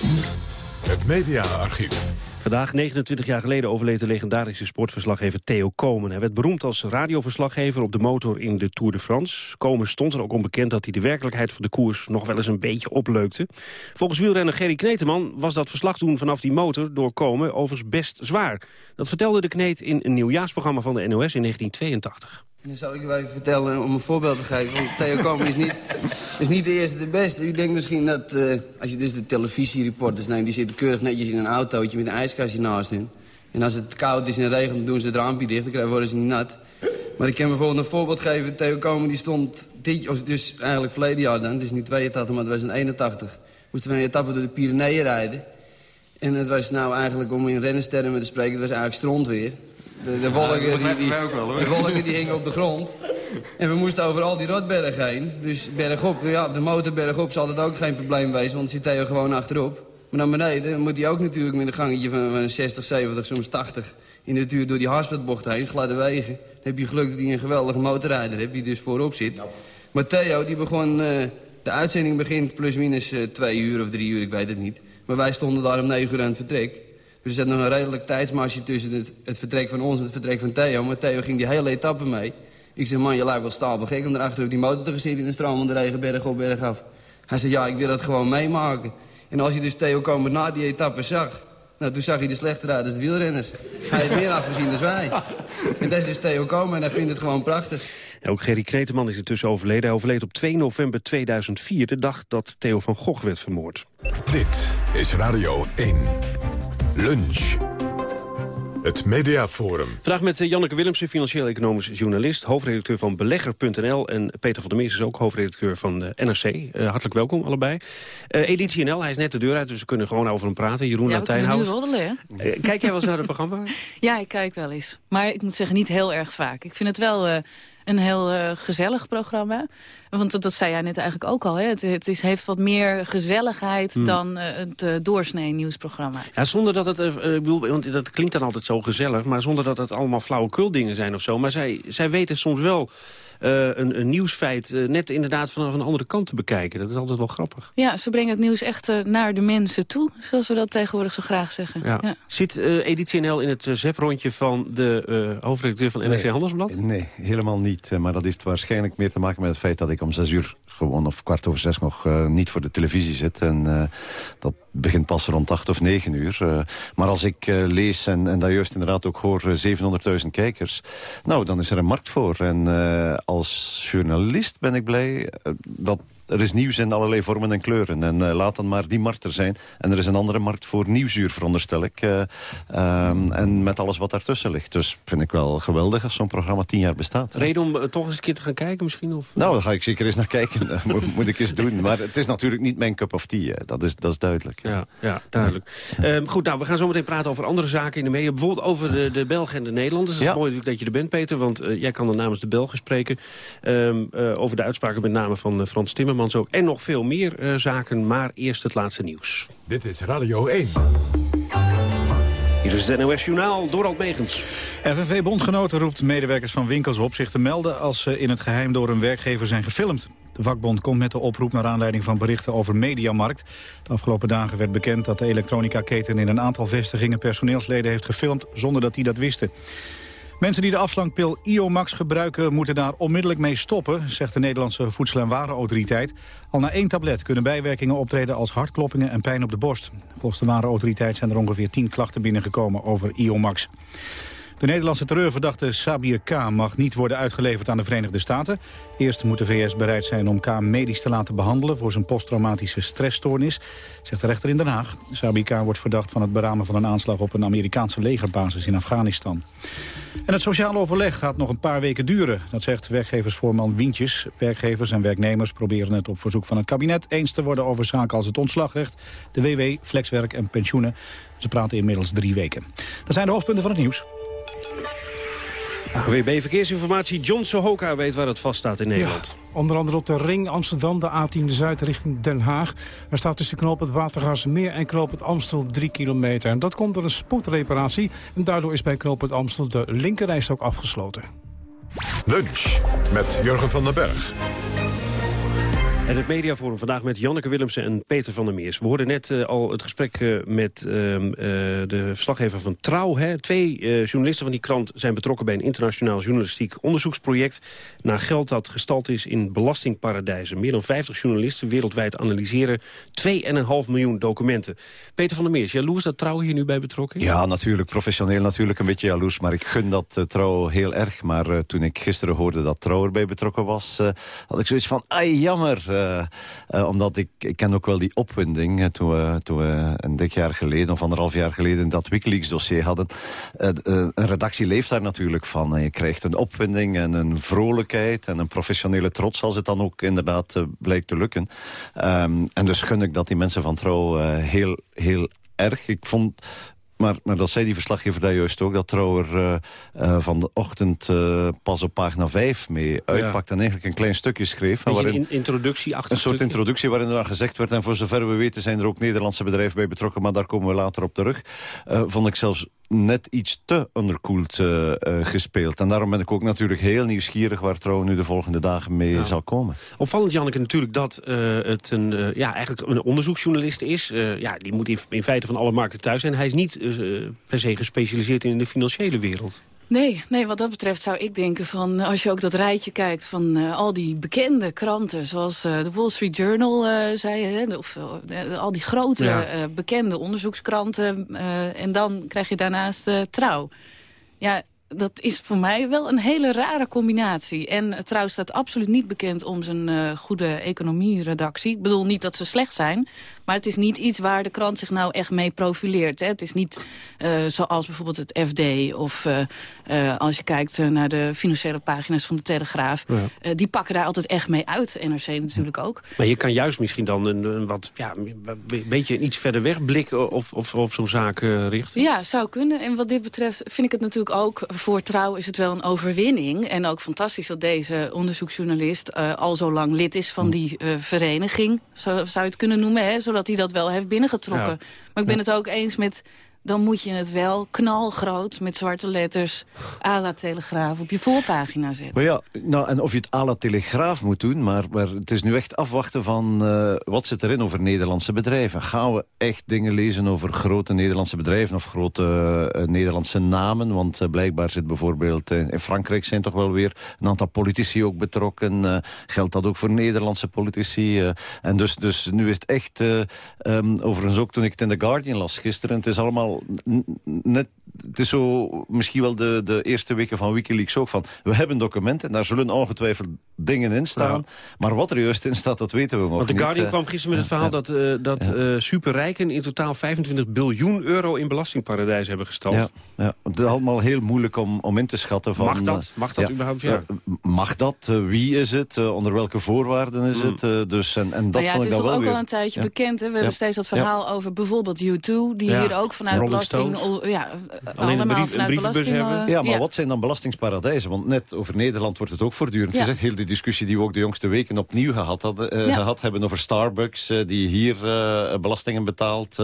Het mediaarchief. Vandaag, 29 jaar geleden, overleed de legendarische sportverslaggever Theo Komen. Hij werd beroemd als radioverslaggever op de motor in de Tour de France. Komen stond er ook onbekend dat hij de werkelijkheid van de koers nog wel eens een beetje opleukte. Volgens wielrenner Gerry Kneteman was dat verslag doen vanaf die motor door Komen overigens best zwaar. Dat vertelde de Kneet in een nieuwjaarsprogramma van de NOS in 1982. En dan zal ik u even vertellen om een voorbeeld te geven. Want Theo Komen is niet, is niet de eerste de beste. U denkt misschien dat eh, als je dus de televisiereporters neemt... die zitten keurig netjes in een autootje met een ijskastje naast hen. En als het koud is en regent, doen ze het raampje dicht. Dan worden ze niet nat. Maar ik kan bijvoorbeeld een voorbeeld geven. Theo Komen die stond dit, dus eigenlijk verleden jaar dan. Het is nu 82, maar het was in 81. Moesten we een etappe door de Pyreneeën rijden. En het was nou eigenlijk, om in rennenstermen te spreken, het was eigenlijk strontweer. De, de, wolken, die, die, de wolken die hingen op de grond. En we moesten over al die rotbergen heen. Dus bergop, ja, op de motor bergop zal het ook geen probleem wezen, want zit Theo gewoon achterop. Maar naar beneden moet hij ook natuurlijk met een gangetje van, van 60, 70, soms 80... in de natuur door die haarspelbocht heen, gladde wegen. Dan heb je geluk dat hij een geweldige motorrijder hebt die dus voorop zit. Maar Theo, die begon... eh, de uitzending begint plus minus eh, twee uur of drie uur, ik weet het niet. Maar wij stonden daar om negen uur aan het vertrek. Dus er zat nog een redelijk tijdsmarge tussen het, het vertrek van ons en het vertrek van Theo. Maar Theo ging die hele etappe mee. Ik zeg, man, je lijkt wel stapel gek om erachter op die motor te gaan zitten in de stromende regen, berg op, berg af. Hij zei, ja, ik wil dat gewoon meemaken. En als je dus Theo komen na die etappe zag... Nou, toen zag hij de slechte rijders, de wielrenners. Hij heeft meer afgezien dan wij. En dat is dus Theo Komen en hij vindt het gewoon prachtig. Ook Gerry Kneteman is intussen overleden. Hij overleed op 2 november 2004, de dag dat Theo van Gogh werd vermoord. Dit is Radio 1. Lunch. Het Mediaforum. Vandaag met eh, Janneke Willemsen, financieel-economisch journalist... hoofdredacteur van Belegger.nl. En Peter van der Meers is ook hoofdredacteur van de NRC. Eh, hartelijk welkom, allebei. Eh Editie NL, hij is net de deur uit, dus we kunnen gewoon over hem praten. Jeroen Ja, Latijnhuis. Eh, Kijk jij wel eens naar het programma? Ja, ik kijk wel eens. Maar ik moet zeggen, niet heel erg vaak. Ik vind het wel... eh, een heel uh, gezellig programma. Want dat, dat, zei jij net eigenlijk ook al. Hè? Het, het is, heeft wat meer gezelligheid hmm. dan uh, het uh, doorsnee nieuwsprogramma. Ja, zonder dat het, uh, bedoel, want dat klinkt dan altijd zo gezellig... maar zonder dat het allemaal flauwekul dingen zijn of zo. Maar zij, zij weten soms wel een, een, nieuwsfeit uh, net inderdaad vanaf een andere kant te bekijken. Dat is altijd wel grappig. Ja, ze brengen het nieuws echt uh, naar de mensen toe, zoals we dat tegenwoordig zo graag zeggen. Ja. Ja. Zit Editie NL in het zeprondje van de hoofdredacteur van NRC nee, Handelsblad? Nee, helemaal niet. Maar dat heeft waarschijnlijk meer te maken met het feit dat ik om zes uur gewoon of kwart over zes nog uh, niet voor de televisie zit. En uh, dat begint pas rond acht of negen uur. Uh, maar als ik lees en, en juist inderdaad ook hoor 700.000 kijkers... nou, dan is er een markt voor. En als journalist ben ik blij dat er is nieuws in allerlei vormen en kleuren. En uh, laat dan maar die markt er zijn. En er is een andere markt voor nieuwsuur, veronderstel ik. Uh, um, en met alles wat daartussen ligt. Dus vind ik wel geweldig als zo'n programma tien jaar bestaat. Reden om uh, toch eens een keer te gaan kijken misschien? Of? Nou, daar ga ik zeker eens naar kijken. moet, moet, ik eens doen. Maar het is natuurlijk niet mijn cup of tea. Dat is, dat is duidelijk. Ja, ja duidelijk. Ja. Um, goed, nou, we gaan zo meteen praten over andere zaken in de media. Bijvoorbeeld over de, de Belgen en de Nederlanders. Het is ja. mooi dat je er bent, Peter. Want jij kan dan namens de Belgen spreken. Um, over de uitspraken met name van Frans Timmermans ook. En nog veel meer uh, zaken, maar eerst het laatste nieuws. Dit is Radio 1. Hier is het NOS Journaal, Dorald Megens. FNV-bondgenoten roept medewerkers van winkels op zich te melden... als ze in het geheim door een werkgever zijn gefilmd. De vakbond komt met de oproep naar aanleiding van berichten over Mediamarkt. De afgelopen dagen werd bekend dat de elektronica-keten... in een aantal vestigingen personeelsleden heeft gefilmd... zonder dat die dat wisten. Mensen die de afslankpil Iomax gebruiken moeten daar onmiddellijk mee stoppen, zegt de Nederlandse Voedsel- en Warenautoriteit. Al na één tablet kunnen bijwerkingen optreden als hartkloppingen en pijn op de borst. Volgens de Warenautoriteit zijn er ongeveer 10 klachten binnengekomen over Iomax. De Nederlandse terreurverdachte Sabir K. mag niet worden uitgeleverd aan de Verenigde Staten. Eerst moet de VS bereid zijn om K. medisch te laten behandelen... voor zijn posttraumatische stressstoornis, zegt de rechter in Den Haag. Sabir K. wordt verdacht van het beramen van een aanslag... op een Amerikaanse legerbasis in Afghanistan. En het sociaal overleg gaat nog een paar weken duren. Dat zegt werkgeversvoorman Wientjes. Werkgevers en werknemers proberen het op verzoek van het kabinet... eens te worden over zaken als het ontslagrecht, de WW, flexwerk en pensioenen. Ze praten inmiddels drie weken. Dat zijn de hoofdpunten van het nieuws. AWB Verkeersinformatie, John Sohoka weet waar het vaststaat in Nederland. Ja, onder andere op de ring Amsterdam, de A10 Zuid richting Den Haag. Daar staat tussen knoop het Watergasmeer en knoop het Amstel 3 kilometer. En dat komt door een spoedreparatie. En daardoor is bij knoop het Amstel de linkerrijstok afgesloten. Lunch met Jurgen van den Berg. En het mediaforum vandaag met Janneke Willemsen en Peter van der Meers. We hoorden net uh, al het gesprek uh, met uh, de verslaggever van Trouw. Hè. Twee journalisten van die krant zijn betrokken bij een internationaal journalistiek onderzoeksproject. Naar geld dat gestald is in belastingparadijzen. Meer dan 50 journalisten wereldwijd analyseren 2,5 miljoen documenten. Peter van der Meers, jaloers dat Trouw hier nu bij betrokken is? Ja, natuurlijk. Professioneel natuurlijk een beetje jaloers. Maar ik gun dat Trouw heel erg. Maar toen ik gisteren hoorde dat Trouw erbij betrokken was... had ik zoiets van, ai, jammer... Uh, uh, omdat ik, ik ken ook wel die opwinding toen, we, toen een dik jaar geleden of anderhalf jaar geleden dat Wikileaks dossier hadden. een redactie leeft daar natuurlijk van. Je krijgt een opwinding en een vrolijkheid en een professionele trots als het dan ook inderdaad blijkt te lukken. Um, en dus gun ik dat die mensen van Trouw heel, heel erg. Ik vond maar, maar dat zei die verslaggever daar juist ook... dat Trouwer uh, uh, van de ochtend uh, pas op pagina 5 mee uitpakt... Ja. en eigenlijk een klein stukje schreef. Waarin, een introductie Een soort stukje. introductie waarin er aan gezegd werd... en voor zover we weten zijn er ook Nederlandse bedrijven bij betrokken... maar daar komen we later op terug. vond ik zelfs net iets te undercooled uh, uh, gespeeld. En daarom ben ik ook natuurlijk heel nieuwsgierig... waar Trouw nu de volgende dagen mee ja. zal komen. Opvallend, Janneke, natuurlijk dat uh, het een, ja, eigenlijk een onderzoeksjournalist is. ja, die moet in, in, feite van alle markten thuis zijn. Hij is niet per se gespecialiseerd in de financiële wereld. Nee, nee, wat dat betreft zou ik denken van... als je ook dat rijtje kijkt van uh, al die bekende kranten... zoals uh, de Wall Street Journal uh, zei, hè, of al die grote ja. bekende onderzoekskranten... en dan krijg je daarnaast Trouw. Ja, dat is voor mij wel een hele rare combinatie. En Trouw staat absoluut niet bekend om zijn goede economieredactie. Ik bedoel niet dat ze slecht zijn... Maar het is niet iets waar de krant zich nou echt mee profileert. Hè. Het is niet uh, zoals bijvoorbeeld het FD of uh, uh, als je kijkt naar de financiële pagina's van de Telegraaf. Ja. die pakken daar altijd echt mee uit. NRC natuurlijk ook. Maar je kan juist misschien dan een, een wat, ja, een beetje iets verder weg blikken of, of op zo'n zaak richten. Ja, zou kunnen. En wat dit betreft vind ik het natuurlijk ook voor trouw is het wel een overwinning. En ook fantastisch dat deze onderzoeksjournalist al zo lang lid is van die vereniging. Zo zou je het kunnen noemen, hè, zodat hij dat wel heeft binnengetrokken. Ja. Maar ik ben het ook eens met dan moet je het wel knalgroot met zwarte letters... à la Telegraaf op je voorpagina zetten. Maar ja, nou, en of je het à la Telegraaf moet doen... maar, maar het is nu echt afwachten van uh, wat zit erin over Nederlandse bedrijven. Gaan we echt dingen lezen over grote Nederlandse bedrijven... of grote uh, Nederlandse namen? Want uh, blijkbaar zit bijvoorbeeld... in Frankrijk zijn toch wel weer een aantal politici ook betrokken. geldt dat ook voor Nederlandse politici? en dus, dus nu is het echt... Um, overigens ook toen ik het in The Guardian las gisteren... het is allemaal net, het is zo misschien wel de, de eerste weken van Wikileaks ook van... we hebben documenten, daar zullen ongetwijfeld dingen in staan. Maar wat er juist in staat, dat weten we nog Want niet. de Guardian kwam gisteren met het verhaal dat, uh, dat ja. uh, superrijken... in totaal 25 biljoen euro in belastingparadijs hebben gestald. Ja, ja. Het is allemaal heel moeilijk om, om in te schatten. Van, mag dat? Mag dat überhaupt? Ja. mag dat? wie is het? onder welke voorwaarden is mm. het? dus, en, en dat nou vond ik dan wel. Het is ook al een tijdje bekend. Hè? We hebben steeds dat verhaal over bijvoorbeeld U2... die hier ook vanuit Ja, Alleen een, brief, een brievenbus hebben. Ja, maar ja. wat zijn dan belastingsparadijzen? Want net over Nederland wordt het ook voortdurend ja. gezegd. Heel die discussie die we ook de jongste weken opnieuw gehad, hadden, uh, ja. gehad hebben over Starbucks... Uh, die hier uh, belastingen betaalt.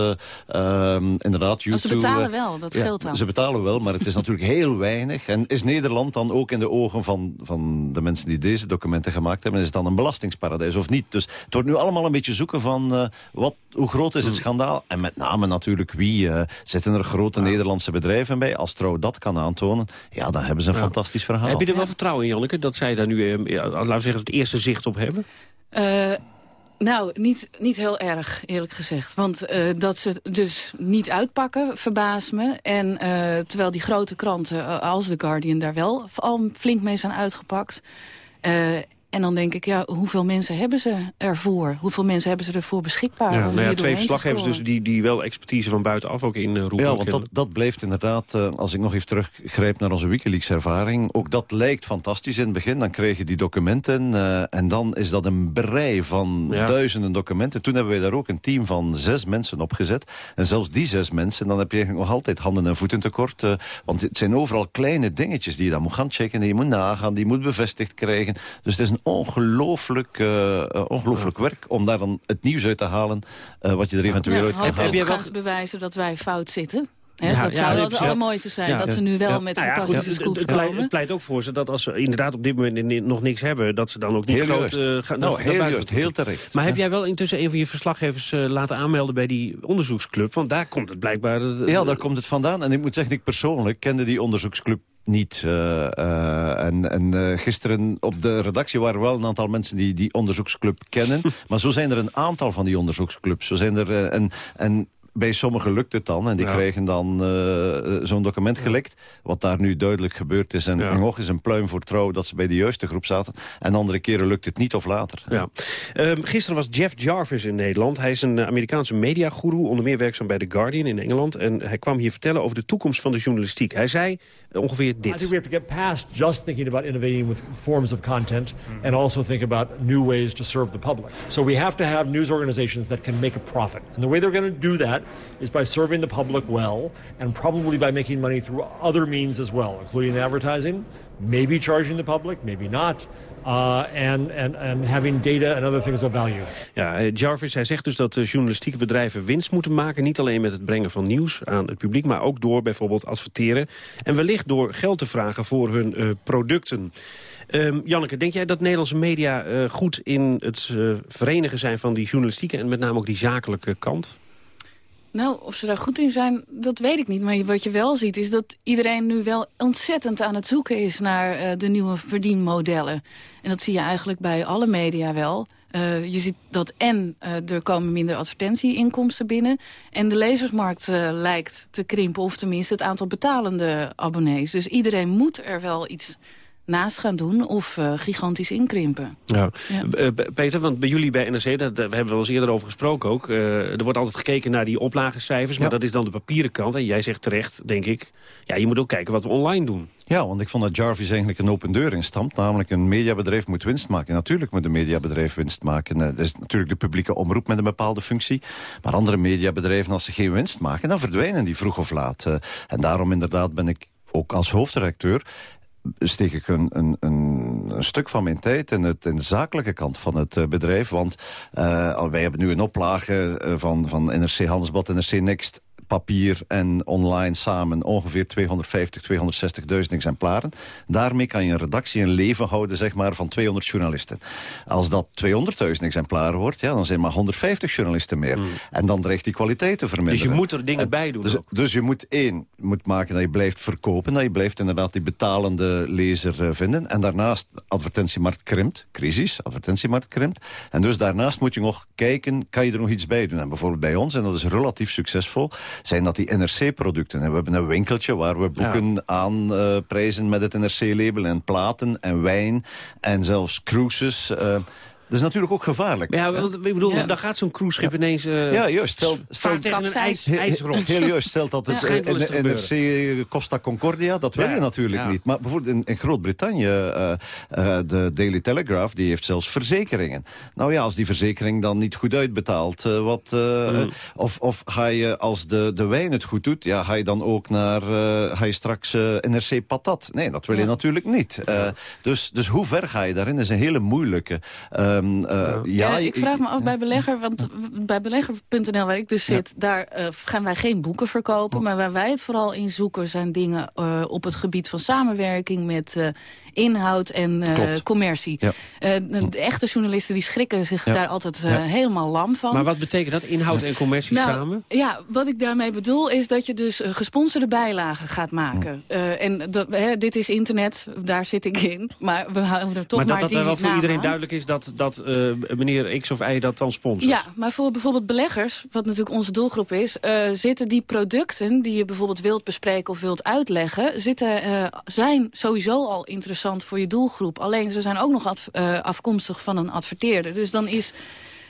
Ehm, inderdaad, YouTube, ze betalen wel, dat scheelt wel. Ze betalen wel, maar het is natuurlijk heel weinig. En is Nederland dan ook in de ogen van, van de mensen die deze documenten gemaakt hebben... is het dan een belastingsparadijs of niet? Dus het wordt nu allemaal een beetje zoeken van... wat, hoe groot is het schandaal? En met name natuurlijk wie zitten er grote Nederlandse bedrijven bij. Als Trouw dat kan aantonen, ja, dan hebben ze een ja. fantastisch verhaal. Heb je er wel vertrouwen in, Janneke, dat zij daar nu, eh, ja, laten we zeggen, het eerste zicht op hebben? Uh, nou, niet, niet heel erg, eerlijk gezegd. Want uh, dat ze dus niet uitpakken, verbaast me. En uh, terwijl die grote kranten uh, als The Guardian daar wel al flink mee zijn uitgepakt... En dan denk ik, ja, hoeveel mensen hebben ze ervoor? Hoeveel mensen hebben ze ervoor beschikbaar? Ja, nou ja, twee verslaggevers dus die, die wel expertise van buitenaf ook in uh, roepen. Ja, want dat, dat blijft inderdaad, uh, als ik nog even teruggrijp naar onze Wikileaks-ervaring... ook dat lijkt fantastisch in het begin. Dan kreeg je die documenten uh, en dan is dat een brei van ja. duizenden documenten. Toen hebben wij daar ook een team van zes mensen opgezet. En zelfs die zes mensen, dan heb je eigenlijk nog altijd handen en voeten tekort. want het zijn overal kleine dingetjes die je dan moet gaan checken... die je moet nagaan, die je moet bevestigd krijgen. Dus het is een ongelooflijk, uh, ongelooflijk werk om daar dan het nieuws uit te halen uh, wat je er eventueel ja, uit kan halen. Heb je wel bewijzen dat wij fout zitten? He, ja, dat zou ja, het allermooiste zijn, ja, dat ze nu wel ja. met fantastische nou scoops het, het, pleit, het pleit ook voor ze dat als ze inderdaad op dit moment nog niks hebben... dat ze dan ook niet heel groot uh, gaan... Nou, heel juist, heel terecht. Maar heb jij wel intussen een van je verslaggevers uh, laten aanmelden... bij die onderzoeksclub? Want daar komt het blijkbaar... Uh, ja, daar komt het vandaan. En ik moet zeggen, ik persoonlijk kende die onderzoeksclub niet. Uh, uh, en en uh, gisteren op de redactie waren wel een aantal mensen die die onderzoeksclub kennen. maar zo zijn er een aantal van die onderzoeksclubs. Zo zijn er, en, en bij sommigen lukt het dan. En die ja. krijgen dan uh, zo'n document gelekt. Wat daar nu duidelijk gebeurd is. En, ja. nog is een pluim voor trouw dat ze bij de juiste groep zaten. En andere keren lukt het niet of later. Ja. Um, gisteren was Jeff Jarvis in Nederland. Hij is een Amerikaanse mediagoeroe. Onder meer werkzaam bij The Guardian in Engeland. En hij kwam hier vertellen over de toekomst van de journalistiek. Hij zei ongeveer dit. I think we have to get past just thinking about innovating with forms of content. Mm. And also think about new ways to serve the public. So we have to have news organizations that can make a profit. And the way they're going to do that is by serving the public well and probably by making money through other means as well, including advertising, maybe charging the public, maybe not. Uh, and, and, and having data and other things of value. Ja, Jarvis, hij zegt dus dat uh, journalistieke bedrijven winst moeten maken. Niet alleen met het brengen van nieuws aan het publiek... maar ook door bijvoorbeeld adverteren. En wellicht door geld te vragen voor hun uh, producten. Um, Janneke, denk jij dat Nederlandse media goed in het verenigen zijn... van die journalistieke en met name ook die zakelijke kant? Nou, of ze daar goed in zijn, dat weet ik niet. Maar wat je wel ziet, is dat iedereen nu wel ontzettend aan het zoeken is... naar uh, de nieuwe verdienmodellen. En dat zie je eigenlijk bij alle media wel. Uh, je ziet dat en uh, er komen minder advertentieinkomsten binnen... en de lezersmarkt lijkt te krimpen, of tenminste het aantal betalende abonnees. Dus iedereen moet er wel iets naast gaan doen of uh, gigantisch inkrimpen. Ja. Uh, Peter, want bij jullie bij NRC, daar, daar hebben we wel eens eerder over gesproken ook... Uh, er wordt altijd gekeken naar die oplagecijfers, maar dat is dan de papieren kant. En jij zegt terecht, denk ik, ja, je moet ook kijken wat we online doen. Ja, want ik vond dat Jarvis eigenlijk een open deur instampt. Namelijk een mediabedrijf moet winst maken. Natuurlijk moet een mediabedrijf winst maken. Dat is natuurlijk de publieke omroep met een bepaalde functie. Maar andere mediabedrijven, als ze geen winst maken... dan verdwijnen die vroeg of laat. En daarom inderdaad ben ik ook als hoofdredacteur steek ik een, een, een, stuk van mijn tijd in, het, in de zakelijke kant van het uh, bedrijf. Want uh, wij hebben nu een oplage uh, van, van NRC Handelsblad, NRC Next papier en online samen ongeveer 250, 260.000 exemplaren. Daarmee kan je een redactie in leven houden zeg maar, van 200 journalisten. Als dat 200.000 exemplaren wordt, ja, dan zijn maar 150 journalisten meer. Hmm. En dan dreigt die kwaliteit te verminderen. Dus je moet er dingen bij doen dus, dus, je moet één, moet maken dat je blijft verkopen. Dat je blijft inderdaad die betalende lezer uh, vinden. En daarnaast, advertentiemarkt krimpt. Crisis, advertentiemarkt krimpt. En dus daarnaast moet je nog kijken, kan je er nog iets bij doen. En bijvoorbeeld bij ons, en dat is relatief succesvol zijn dat die NRC-producten. We hebben een winkeltje waar we boeken ja. aanprijzen uh, met het NRC-label... en platen en wijn en zelfs cruises... Uh, dat is natuurlijk ook gevaarlijk. Ja, want ik bedoel, ja. dan gaat zo'n cruiseschip ineens uh, ja, juist, stel, stel, tegen een ijs, ijsrot. Heel juist, stelt dat het ja. NRC Costa Concordia, dat wil je natuurlijk niet. Maar bijvoorbeeld in, in Groot-Brittannië, uh, uh, de Daily Telegraph, die heeft zelfs verzekeringen. Nou ja, als die verzekering dan niet goed uitbetaalt, wat, mm. of, of ga je, als de, de wijn het goed doet, ja, ga je dan ook naar, ga je straks NRC Patat? Nee, dat wil je natuurlijk niet. dus, dus hoe ver ga je daarin? Dat is een hele moeilijke... Um, uh, ja. ja. ik vraag me af bij belegger, want bij belegger.nl waar ik dus zit, daar uh, gaan wij geen boeken verkopen. Oh. Maar waar wij het vooral in zoeken zijn dingen uh, op het gebied van samenwerking met inhoud en uh, commercie. Ja. Uh, de echte journalisten die schrikken zich daar altijd uh, helemaal lam van. Maar wat betekent dat, inhoud en commercie nou, samen? Ja, wat ik daarmee bedoel is dat je dus gesponsorde bijlagen gaat maken. en dat, hè, dit is internet, daar zit ik in. Maar we houden er toch maar, maar dat, dat er wel voor iedereen duidelijk is dat, dat meneer X of Y dat dan sponsort? Ja, maar voor bijvoorbeeld beleggers, wat natuurlijk onze doelgroep is... zitten die producten die je bijvoorbeeld wilt bespreken of wilt uitleggen... Zitten, zijn sowieso al interessant voor je doelgroep. Alleen ze zijn ook nog uh, afkomstig van een adverteerder. Dus dan is...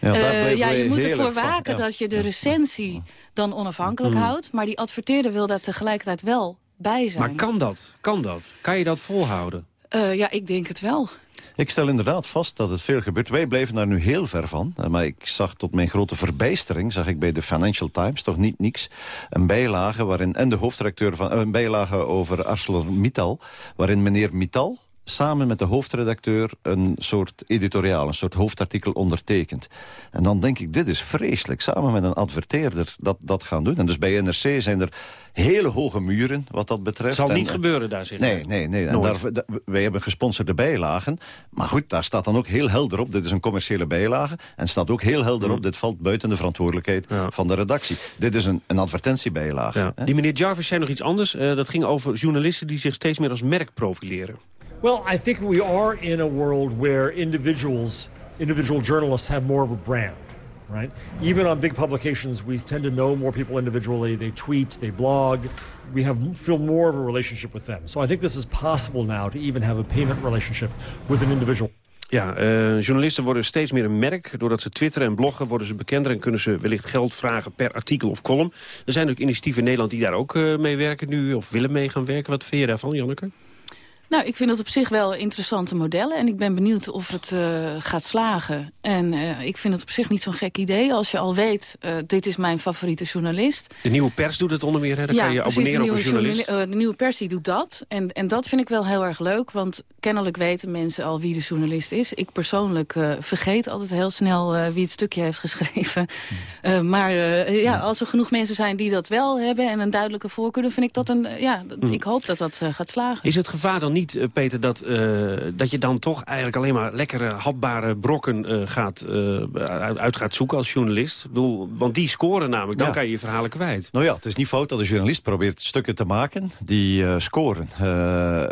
Ja, uh, ja je moet ervoor waken dat je de recensie dan onafhankelijk mm. houdt. Maar die adverteerder wil daar tegelijkertijd wel bij zijn. Maar kan dat? Kan dat? Kan je dat volhouden? Uh, ja, ik denk het wel. Ik stel inderdaad vast dat het veel gebeurt. Wij blijven daar nu heel ver van. Maar ik zag tot mijn grote verbijstering, zag ik bij de Financial Times, toch niet niks, een bijlage waarin, en de hoofdredacteur van, een bijlage over ArcelorMittal, waarin meneer Mittal, samen met de hoofdredacteur een soort editoriaal, een soort hoofdartikel ondertekent. En dan denk ik, dit is vreselijk, samen met een adverteerder dat, dat gaan doen. En dus bij NRC zijn er hele hoge muren wat dat betreft. Zal niet en, gebeuren daar, zeg Nee, nee, nee. En daar, wij hebben gesponsorde bijlagen. Maar goed, daar staat dan ook heel helder op, dit is een commerciële bijlage. En staat ook heel helder op, dit valt buiten de verantwoordelijkheid ja. van de redactie. Dit is een, een advertentiebijlage. Ja. Die meneer Jarvis zei nog iets anders. Uh, dat ging over journalisten die zich steeds meer als merk profileren. Well, I think we are in a world where individuals, individual journalists have more of a brand, right? Even on big publications, we tend to know more people individually. They tweet, they blog. We have feel more of a relationship with them. So I think this is possible now to even have a payment relationship with an individual. Ja, uh, journalisten worden steeds meer een merk. Doordat ze twitteren en bloggen worden ze bekender... en kunnen ze wellicht geld vragen per artikel of column. Er zijn ook initiatieven in Nederland die daar ook uh, mee werken nu... of willen mee gaan werken. Wat vind je daarvan, Janneke? Nou, ik vind het op zich wel interessante modellen. En ik ben benieuwd of het uh, gaat slagen. En uh, ik vind het op zich niet zo'n gek idee. Als je al weet, uh, dit is mijn favoriete journalist. De Nieuwe Pers doet het onder meer. Hè? Dan ja, kan je precies, abonneren op een journalist. de Nieuwe Pers die doet dat. En, en dat vind ik wel heel erg leuk. Want kennelijk weten mensen al wie de journalist is. Ik persoonlijk vergeet altijd heel snel wie het stukje heeft geschreven. Hmm. maar ja, als er genoeg mensen zijn die dat wel hebben... en een duidelijke voorkeur, dan vind ik dat een... ja, hmm. ik hoop dat dat gaat slagen. Is het gevaar dan niet niet, eh, Peter, dat, uh, dat je dan toch eigenlijk alleen maar lekkere, hapbare brokken uh, gaat, uit gaat zoeken als journalist? Bedoel, want die scoren namelijk, dan kan je je verhalen kwijt. Nou ja, het is niet fout dat een journalist probeert stukken te maken die scoren.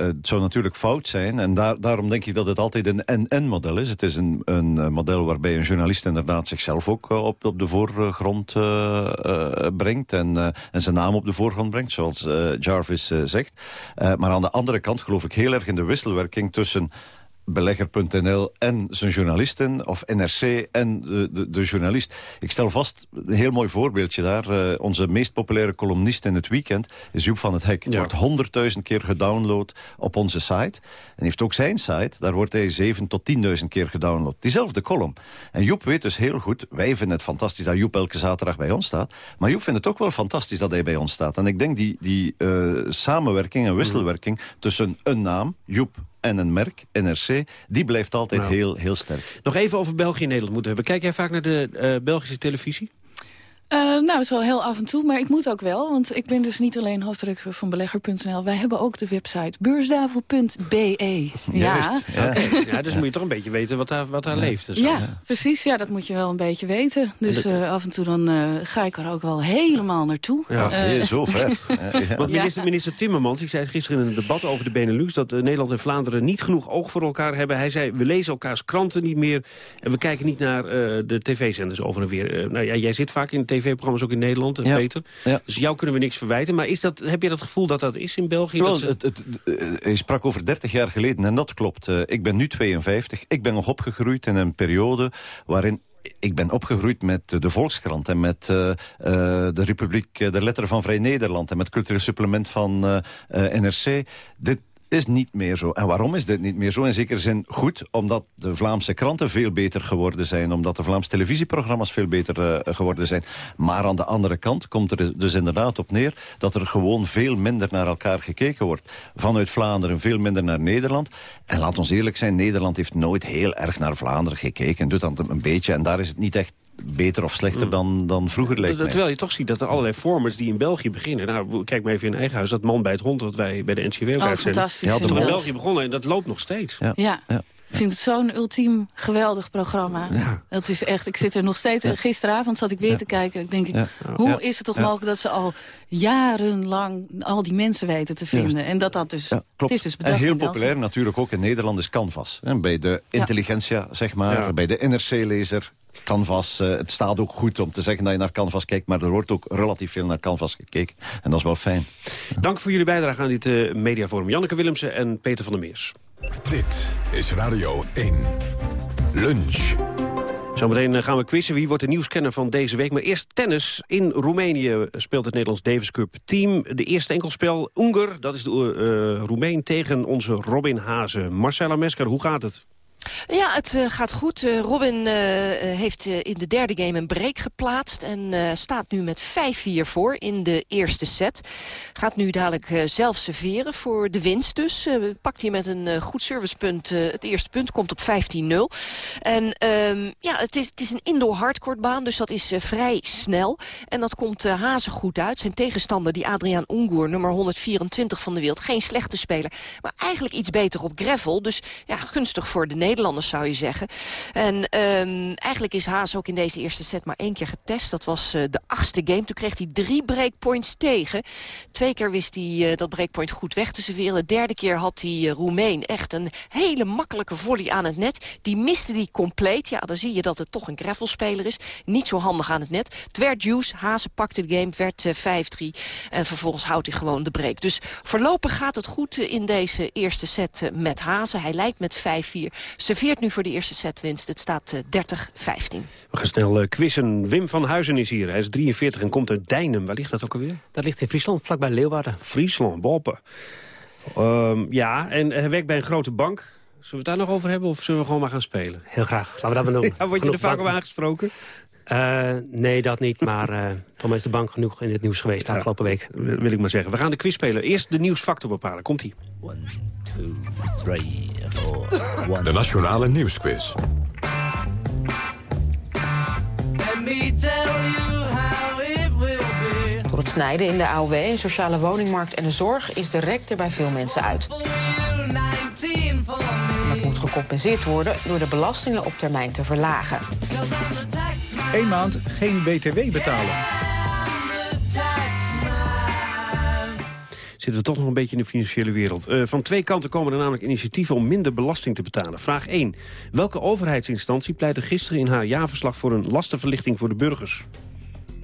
het zou natuurlijk fout zijn en daar, daarom denk ik dat het altijd een en-en-model is. Het is een, een model waarbij een journalist inderdaad zichzelf ook op, op de voorgrond brengt en, en zijn naam op de voorgrond brengt, zoals Jarvis zegt. maar aan de andere kant geloof ik heel erg in de wisselwerking tussen belegger.nl en zijn journalisten, of NRC en de, de, de, journalist. Ik stel vast, een heel mooi voorbeeldje daar. Uh, onze meest populaire columnist in het weekend is Joep van het Hek. Wordt honderdduizend keer gedownload op onze site. En heeft ook zijn site, daar wordt hij zeven tot tienduizend keer gedownload. Diezelfde column. En Joep weet dus heel goed, wij vinden het fantastisch dat Joep elke zaterdag bij ons staat. Maar Joep vindt het ook wel fantastisch dat hij bij ons staat. En ik denk die, die uh, samenwerking en wisselwerking tussen een naam, Joep en een merk, NRC, die blijft altijd Nou. heel, heel sterk. Nog even over België en Nederland moeten hebben. Kijk jij vaak naar de eh, Belgische televisie? Uh, nou, zo heel af en toe, maar ik moet ook wel. Want ik ben dus niet alleen hoofdredacteur van belegger.nl. Wij hebben ook de website beursdavel.be. Ja. Ja. Okay. ja, dus moet je toch een beetje weten wat daar, wat daar ja. leeft. Dus ja, ja, precies. Ja, dat moet je wel een beetje weten. Dus uh, af en toe dan uh, ga ik er ook wel helemaal naartoe. Ja, uh, zo ver. Want minister, minister Timmermans, ik zei gisteren in een debat over de Benelux... dat Nederland en Vlaanderen niet genoeg oog voor elkaar hebben. Hij zei, we lezen elkaars kranten niet meer... en we kijken niet naar de tv-zenders over en weer. nou ja, jij zit vaak in tv-programma's ook in Nederland, ja. Peter. Ja. Dus jou kunnen we niks verwijten. Maar is dat, heb je dat gevoel dat dat is in België? Wel, ze... het, het, hij sprak over 30 jaar geleden en dat klopt. Uh, ik ben nu 52. Ik ben nog opgegroeid in een periode waarin ik ben opgegroeid met de Volkskrant en met uh, uh, de Republiek, de Letter van Vrij Nederland... en met het cultureel supplement van uh, NRC. Dit is niet meer zo. En waarom is dit niet meer zo? In zekere zin goed, omdat de Vlaamse kranten veel beter geworden zijn. Omdat de Vlaamse televisieprogramma's veel beter uh, geworden zijn. Maar aan de andere kant komt er dus inderdaad op neer... dat er gewoon veel minder naar elkaar gekeken wordt. Vanuit Vlaanderen veel minder naar Nederland. En laat ons eerlijk zijn, Nederland heeft nooit heel erg naar Vlaanderen gekeken. Doet dat een beetje. En daar is het niet echt beter of slechter dan, dan vroeger leek dat, Terwijl je toch ziet dat er allerlei formats die in België beginnen... nou, kijk maar even in eigen huis, dat man bij het hond... wat wij bij de NCW oh, uitzenden. Ja, dat is in België begonnen en dat loopt nog steeds. Ja. ja. ja. Ik vind het zo'n ultiem geweldig programma. Ja. Dat is echt, ik zit er nog steeds... Ja. Gisteravond zat ik weer ja. te kijken. Ik denk, ik, hoe is het toch mogelijk dat ze al jarenlang... al die mensen weten te vinden? En dat dat dus... klopt. Het is dus bedacht en heel populair natuurlijk ook in Nederland is Canvas. En bij de intelligentia, zeg maar, bij de NRC-lezer... Canvas, uh, het staat ook goed om te zeggen dat je naar Canvas kijkt... maar er wordt ook relatief veel naar Canvas gekeken. En dat is wel fijn. Dank voor jullie bijdrage aan dit uh, mediaforum. Janneke Willemsen en Peter van der Meers. Dit is Radio 1. Lunch. Zometeen gaan we quizzen. Wie wordt de nieuwskenner van deze week? Maar eerst tennis. In Roemenië speelt het Nederlands Davis Cup team. De eerste enkelspel Unger, dat is de uh, Roemeen tegen onze Robin Hazen. Marcella Mesker, hoe gaat het? Ja, het uh, gaat goed. Uh, Robin uh, heeft in de derde game een break geplaatst... en staat nu met 5-4 voor in de eerste set. Gaat nu dadelijk zelf serveren voor de winst dus. pakt hij met een goed servicepunt het eerste punt, komt op 15-0. En um, ja, het is, het is een indoor hardcourt baan, dus dat is vrij snel. En dat komt Hazen goed uit. Zijn tegenstander, die Adriaan Ungur, nummer 124 van de wereld. Geen slechte speler, maar eigenlijk iets beter op gravel. Dus ja, gunstig voor de Nederlanders zou je zeggen. En um, eigenlijk is Haas ook in deze eerste set maar één keer getest. Dat was uh, de achtste game. Toen kreeg hij drie breakpoints tegen. Twee keer wist hij uh, dat breakpoint goed weg te serveren. De derde keer had die uh, Roemeen echt een hele makkelijke volley aan het net. Die miste die compleet. Ja, dan zie je dat het toch een gravelspeler is. Niet zo handig aan het net. Het werd juice. Hazen pakte de game. Werd 5-3. En vervolgens houdt hij gewoon de break. Dus voorlopig gaat het goed in deze eerste set met Hazen. Hij leidt met 5-4 serveert nu voor de eerste setwinst. Het staat uh, 30-15. We gaan snel uh, quizzen. Wim van Huizen is hier. Hij is 43 en komt uit Dijnem. Waar ligt dat ook alweer? Dat ligt in Friesland, vlakbij Leeuwarden. Friesland, Boppen. Um, ja, en hij werkt bij een grote bank. Zullen we het daar nog over hebben of zullen we gewoon maar gaan spelen? Heel graag. Laten we dat maar doen. ja, word je er vaak op aangesproken? Uh, nee, dat niet. Maar uh, voor mij is de bank genoeg in het nieuws geweest de afgelopen week. Wil, wil ik maar zeggen. We gaan de quiz spelen. Eerst de nieuwsfactor bepalen. Komt-ie. De Nationale Nieuwsquiz. Door het snijden in de AOW, een sociale woningmarkt en de zorg... is de rek er bij veel mensen uit. Dat moet gecompenseerd worden door de belastingen op termijn te verlagen. Eén maand geen BTW betalen. Zitten we toch nog een beetje in de financiële wereld. Uh, van twee kanten komen er namelijk initiatieven om minder belasting te betalen. Vraag 1. Welke overheidsinstantie pleitte gisteren in haar jaarverslag... voor een lastenverlichting voor de burgers?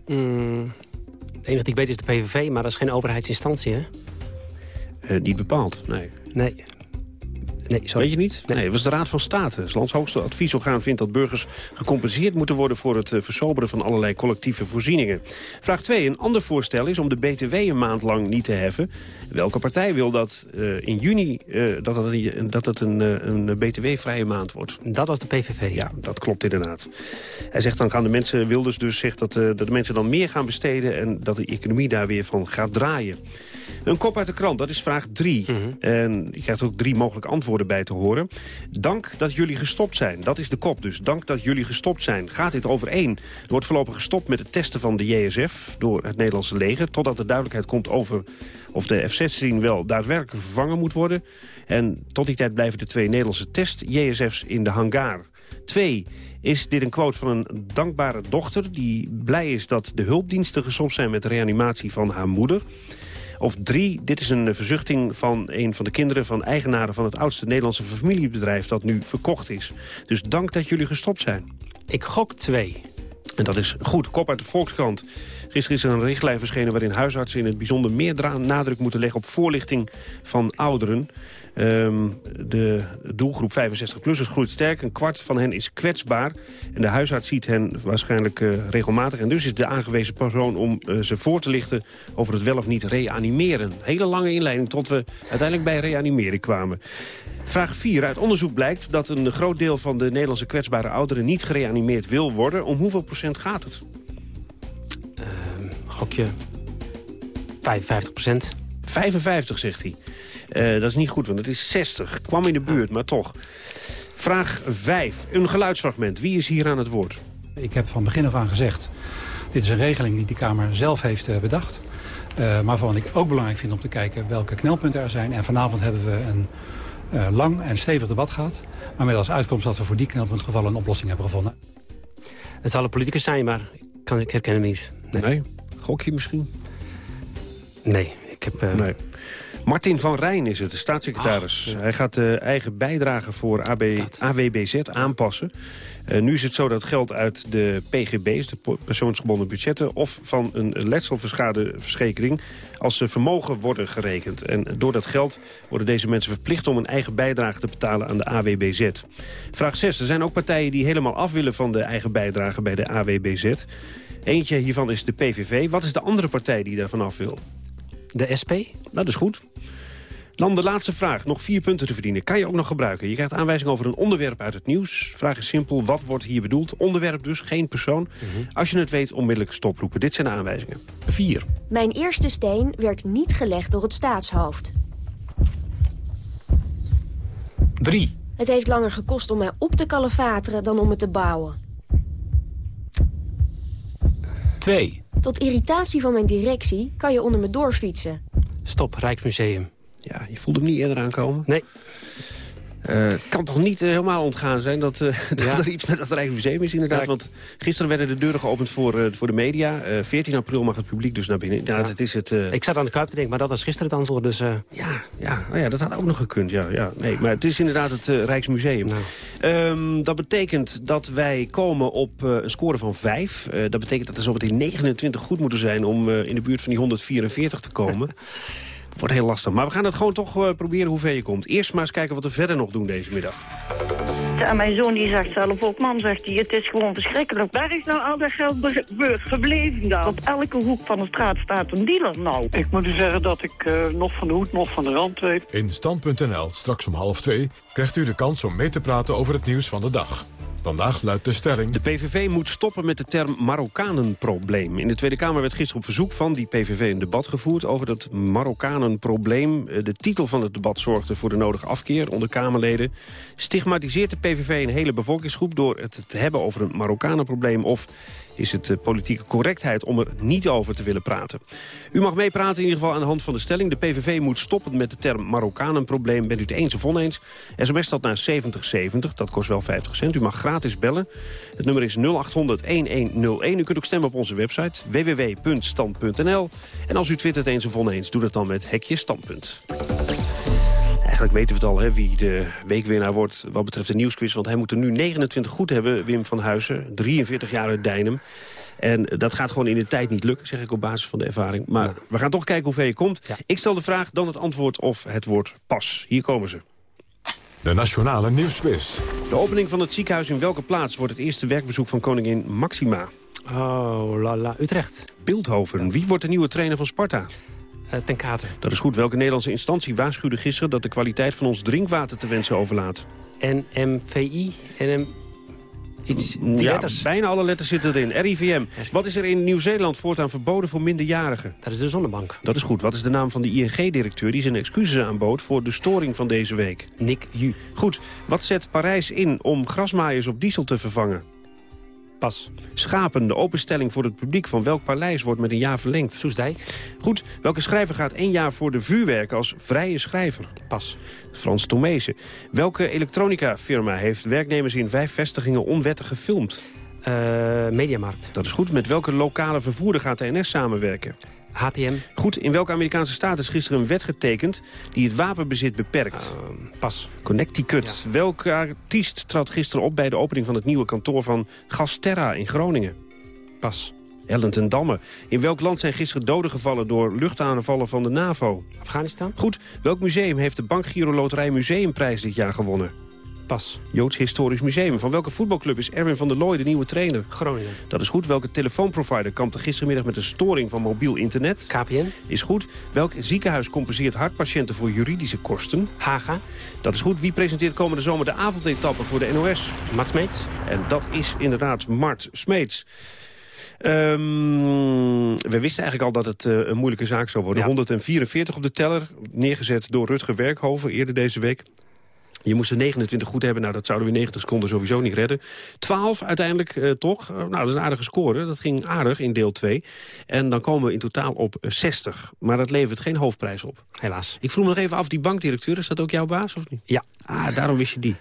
Mm, de enige die ik weet is de PVV, maar dat is geen overheidsinstantie, hè? Uh, niet bepaald, nee. Nee. Nee, sorry. Weet je niet? Nee. het was de Raad van State. Het lands hoogste adviesorgaan vindt dat burgers gecompenseerd moeten worden... voor het eh, versoberen van allerlei collectieve voorzieningen. Vraag 2. Een ander voorstel is om de BTW een maand lang niet te heffen. Welke partij wil dat uh, in juni uh, dat het, dat het een, een BTW-vrije maand wordt? Dat was de PVV. Ja, dat klopt inderdaad. Hij zegt dan gaan de mensen, Wilders dus zegt dat, dat de mensen dan meer gaan besteden... en dat de economie daar weer van gaat draaien. Een kop uit de krant, dat is vraag 3. Mhm. En je krijgt ook drie mogelijke antwoorden bij te horen. Dank dat jullie gestopt zijn. Dat is de kop dus. Dank dat jullie gestopt zijn. Gaat dit overeen? Er wordt voorlopig gestopt met het testen van de JSF... door het Nederlandse leger, totdat er duidelijkheid komt over... of de F-16 wel daadwerkelijk vervangen moet worden. En tot die tijd blijven de twee Nederlandse test-JSF's in de hangar. Twee, is dit een quote van een dankbare dochter... die blij is dat de hulpdiensten gestopt zijn met de reanimatie van haar moeder... Of drie, dit is een verzuchting van een van de kinderen van eigenaren van het oudste Nederlandse familiebedrijf dat nu verkocht is. Dus dank dat jullie gestopt zijn. Ik gok twee. En dat is goed. Kop uit de Volkskrant. Gisteren is er een richtlijn verschenen waarin huisartsen in het bijzonder meer nadruk moeten leggen op voorlichting van ouderen. Um, de doelgroep 65-plussers groeit sterk. Een kwart van hen is kwetsbaar. En de huisarts ziet hen waarschijnlijk uh, regelmatig. En dus is de aangewezen persoon om uh, ze voor te lichten... over het wel of niet reanimeren. Hele lange inleiding tot we uiteindelijk bij reanimeren kwamen. Vraag 4. Uit onderzoek blijkt dat een groot deel van de Nederlandse kwetsbare ouderen... niet gereanimeerd wil worden. Om hoeveel procent gaat het? Uh, gokje 55 procent. 55, zegt hij. Uh, dat is niet goed, want het is 60. Kwam in de buurt, maar toch. Vraag 5. Een geluidsfragment. Wie is hier aan het woord? Ik heb van begin af aan gezegd... dit is een regeling die de Kamer zelf heeft uh, bedacht. Uh, maar waarvan ik ook belangrijk vind om te kijken welke knelpunten er zijn. En vanavond hebben we een lang en stevig debat gehad. Maar met als uitkomst dat we voor die knelpuntgevallen een oplossing hebben gevonden. Het zal een politicus zijn, maar kan, ik herken hem niet. Nee. nee. Gok je misschien? Nee. Ik heb... nee. Martin van Rijn is het, de staatssecretaris. Ach, Hij gaat de eigen bijdrage voor AB, AWBZ aanpassen. Uh, nu is het zo dat geld uit de PGB's, de persoonsgebonden budgetten... of van een letselverschadering als ze vermogen worden gerekend. En door dat geld worden deze mensen verplicht om een eigen bijdrage te betalen aan de AWBZ. Vraag 6. Er zijn ook partijen die helemaal af willen van de eigen bijdrage bij de AWBZ. Eentje hiervan is de PVV. Wat is de andere partij die daarvan af wil? De SP? Nou, dat is goed. Dan de laatste vraag. Nog vier punten te verdienen. Kan je ook nog gebruiken. Je krijgt aanwijzing over een onderwerp uit het nieuws. Vraag is simpel. Wat wordt hier bedoeld? Onderwerp dus, geen persoon. Mhm. Als je het weet, onmiddellijk stoproepen. Dit zijn de aanwijzingen. 4. Mijn eerste steen werd niet gelegd door het staatshoofd. 3. Het heeft langer gekost om mij op te kalefateren dan om het te bouwen. 2. Tot irritatie van mijn directie kan je onder me doorfietsen. Stop, Rijksmuseum. Ja, je voelde hem niet eerder aankomen? Nee. Uh, kan toch niet uh, helemaal ontgaan zijn dat, uh, dat ja. er iets met het Rijksmuseum is inderdaad. Ja, Want gisteren werden de deuren geopend voor, voor de media. 14 april mag het publiek dus naar binnen. Ja, dat is het, Ik zat aan de Kuip te denken, maar dat was gisteren het antwoord. Dus, Ja, ja, oh ja, dat had ook nog gekund. Ja, ja. Nee, maar het is inderdaad het Rijksmuseum. Nou. Um, dat betekent dat wij komen op een score van 5. dat betekent dat er zometeen 29 goed moeten zijn om in de buurt van die 144 te komen. Wordt heel lastig. Maar we gaan het gewoon toch uh, proberen hoe ver je komt. Eerst maar eens kijken wat we verder nog doen deze middag. Ja, mijn zoon die zegt zelf ook, mam zegt hij, het is gewoon verschrikkelijk. Waar is nou al dat geld gebleven dan? Op elke hoek van de straat staat een dealer nou. Ik moet u zeggen dat ik uh, nog van de hoed, nog van de rand weet. In Stand.nl, straks om half twee, krijgt u de kans om mee te praten over het nieuws van de dag. Vandaag luidt de stelling... De PVV moet stoppen met de term Marokkanenprobleem. In de Tweede Kamer werd gisteren op verzoek van die PVV een debat gevoerd... over dat Marokkanenprobleem. De titel van het debat zorgde voor de nodige afkeer onder Kamerleden. Stigmatiseert de PVV een hele bevolkingsgroep... door het te hebben over een Marokkanenprobleem... of is het de politieke correctheid om er niet over te willen praten. U mag meepraten in ieder geval aan de hand van de stelling. De PVV moet stoppen met de term Marokkanenprobleem. Bent u het eens of oneens? SMS staat naar 7070, dat kost wel 50 cent. U mag gratis bellen. Het nummer is 0800-1101. U kunt ook stemmen op onze website www.stand.nl. En als u twittert eens of oneens, doe dat dan met hekje standpunt. Eigenlijk weten we het al, hè, wie de weekwinnaar wordt wat betreft de nieuwsquiz. Want hij moet er nu 29 goed hebben, Wim van Huizen. 43 jaar uit Dijnem. En dat gaat gewoon in de tijd niet lukken, zeg ik op basis van de ervaring. Maar we gaan toch kijken hoe ver je komt. Ik stel de vraag, dan het antwoord of het woord pas. Hier komen ze. de Nationale Nieuwsquiz. De opening van het ziekenhuis in welke plaats wordt het eerste werkbezoek van koningin Maxima? Oh, la la, Utrecht. Beeldhoven. Wie wordt de nieuwe trainer van Sparta? Uh, ten Kater. Dat is goed. Welke Nederlandse instantie waarschuwde gisteren... dat de kwaliteit van ons drinkwater te wensen overlaat? NMVI? NM... Iets, die ja, letters. bijna alle letters zitten erin. RIVM. Wat is er in Nieuw-Zeeland voortaan verboden voor minderjarigen? Dat is de zonnebank. Dat is goed. Wat is de naam van de ING-directeur die zijn excuses aanbood... voor de storing van deze week? Nick Ju. Goed. Wat zet Parijs in om grasmaaiers op diesel te vervangen? Pas. Schapen, de openstelling voor het publiek van welk paleis wordt met een jaar verlengd? Soesdijk. Goed, welke schrijver gaat één jaar voor de vuurwerk als vrije schrijver? Pas. Frans Tomezen. Welke elektronica-firma heeft werknemers in vijf vestigingen onwettig gefilmd? Uh, Mediamarkt. Dat is goed. Met welke lokale vervoerder gaat de NS samenwerken? HTM. Goed, in welke Amerikaanse staat is gisteren een wet getekend... die het wapenbezit beperkt? Uh, pas. Connecticut. Ja. Welke artiest trad gisteren op bij de opening van het nieuwe kantoor van Gasterra in Groningen? Pas. Ellen ten Damme. In welk land zijn gisteren doden gevallen door luchtaanvallen van de NAVO? Afghanistan. Goed. Welk museum heeft de Bank Giro Loterij Museumprijs dit jaar gewonnen? Pas. Joods Historisch Museum. Van welke voetbalclub is Erwin van der Looy de nieuwe trainer? Groningen. Dat is goed. Welke telefoonprovider kampte gistermiddag met een storing van mobiel internet? KPN. Is goed. Welk ziekenhuis compenseert hartpatiënten voor juridische kosten? Haga. Dat is goed. Wie presenteert komende zomer de avondetappe voor de NOS? Mart Smeets. En dat is inderdaad Mart Smeets. Um, we wisten eigenlijk al dat het uh, een moeilijke zaak zou worden. Ja. 144 op de teller, neergezet door Rutger Werkhoven eerder deze week. Je moest er 29 goed hebben. Nou, dat zouden we in 90 seconden sowieso niet redden. 12 uiteindelijk uh, toch. Uh, nou, dat is een aardige score. Dat ging aardig in deel 2. En dan komen we in totaal op 60. Maar dat levert geen hoofdprijs op. Helaas. Ik vroeg me nog even af, die bankdirecteur, is dat ook jouw baas of niet? Ja. Ah, daarom wist je die.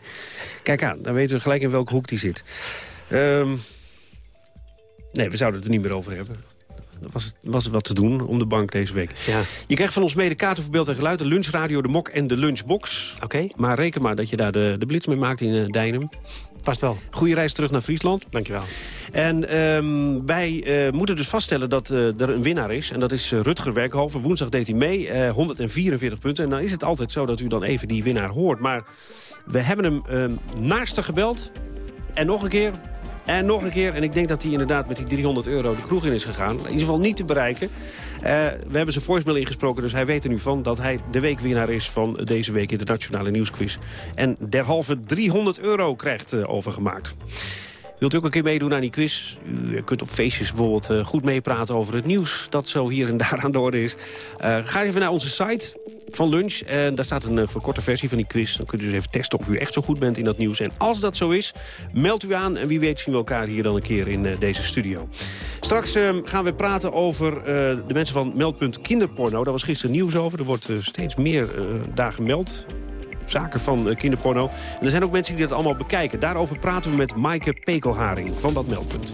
Kijk aan, dan weten we gelijk in welke hoek die zit. Um, nee, we zouden het er niet meer over hebben. Was het, was het wat te doen om de bank deze week. Ja. Je krijgt van ons mede kaarten voor beeld en geluid... de lunchradio, de mok en de lunchbox. Oké. Okay. Maar reken maar dat je daar de, de blitz mee maakt in uh, Dijnem. Past wel. Goeie reis terug naar Friesland. Dankjewel. En um, wij uh, moeten dus vaststellen dat uh, er een winnaar is. En dat is uh, Rutger Werkhoven. Woensdag deed hij mee. 144 punten. En dan is het altijd zo dat u dan even die winnaar hoort. Maar we hebben hem uh, naast gebeld. En nog een keer, en nog een keer. En ik denk dat hij inderdaad met die 300 euro de kroeg in is gegaan. In ieder geval niet te bereiken. Uh, we hebben zijn voicemail ingesproken, dus hij weet er nu van... dat hij de weekwinnaar is van deze week in de Nationale Nieuwsquiz. En derhalve 300 euro krijgt uh, overgemaakt. Wilt u ook een keer meedoen aan die quiz? U kunt op feestjes bijvoorbeeld uh, goed meepraten over het nieuws... dat zo hier en daar aan de orde is. Ga even naar onze site van Lunch. En daar staat een uh, verkorte versie van die quiz. Dan kunt u dus even testen of u echt zo goed bent in dat nieuws. En als dat zo is, meld u aan. En wie weet zien we elkaar hier dan een keer in uh, deze studio. Straks uh, gaan we praten over de mensen van Meldpunt Kinderporno. Daar was gisteren nieuws over. Er wordt steeds meer daar gemeld zaken van kinderporno. En er zijn ook mensen die dat allemaal bekijken. Daarover praten we met Maaike Pekelharing van dat meldpunt.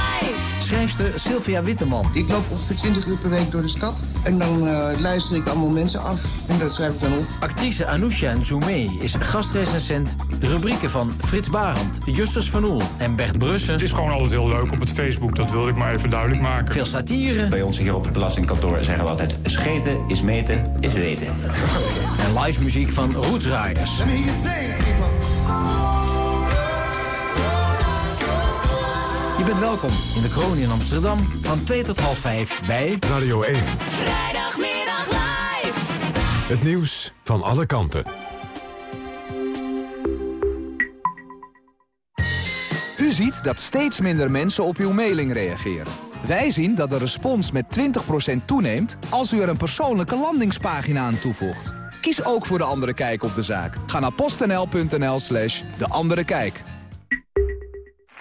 Schrijfster Sylvia Witteman. Ik loop ongeveer 20 uur per week door de stad. En dan uh, luister ik allemaal mensen af. En dat schrijf ik dan op. Actrice Anousha Nzoumé is gastrecensent. Rubrieken van Frits Barend, Justus van Oel en Bert Brussen. Het is gewoon altijd heel leuk op het Facebook. Dat wilde ik maar even duidelijk maken. Veel satire. Bij ons hier op het belastingkantoor zeggen we altijd... scheten is meten, is weten. En live muziek van Roots Riders. Je bent welkom in de kroon in Amsterdam van 2 tot half 5 bij Radio 1. Vrijdagmiddag live. Het nieuws van alle kanten. U ziet dat steeds minder mensen op uw mailing reageren. Wij zien dat de respons met 20% toeneemt als u er een persoonlijke landingspagina aan toevoegt. Kies ook voor De Andere Kijk op de zaak. Ga naar postnl.nl slash De Andere Kijk.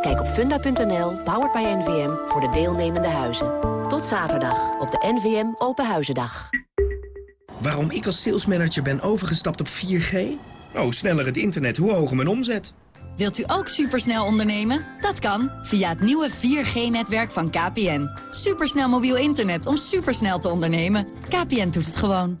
Kijk op funda.nl, powered by NVM, voor de deelnemende huizen. Tot zaterdag op de NVM Openhuizendag. Waarom ik als salesmanager ben overgestapt op 4G? Oh, sneller het internet, hoe hoger mijn omzet. Wilt u ook supersnel ondernemen? Dat kan via het nieuwe 4G-netwerk van KPN. Supersnel mobiel internet om supersnel te ondernemen. KPN doet het gewoon.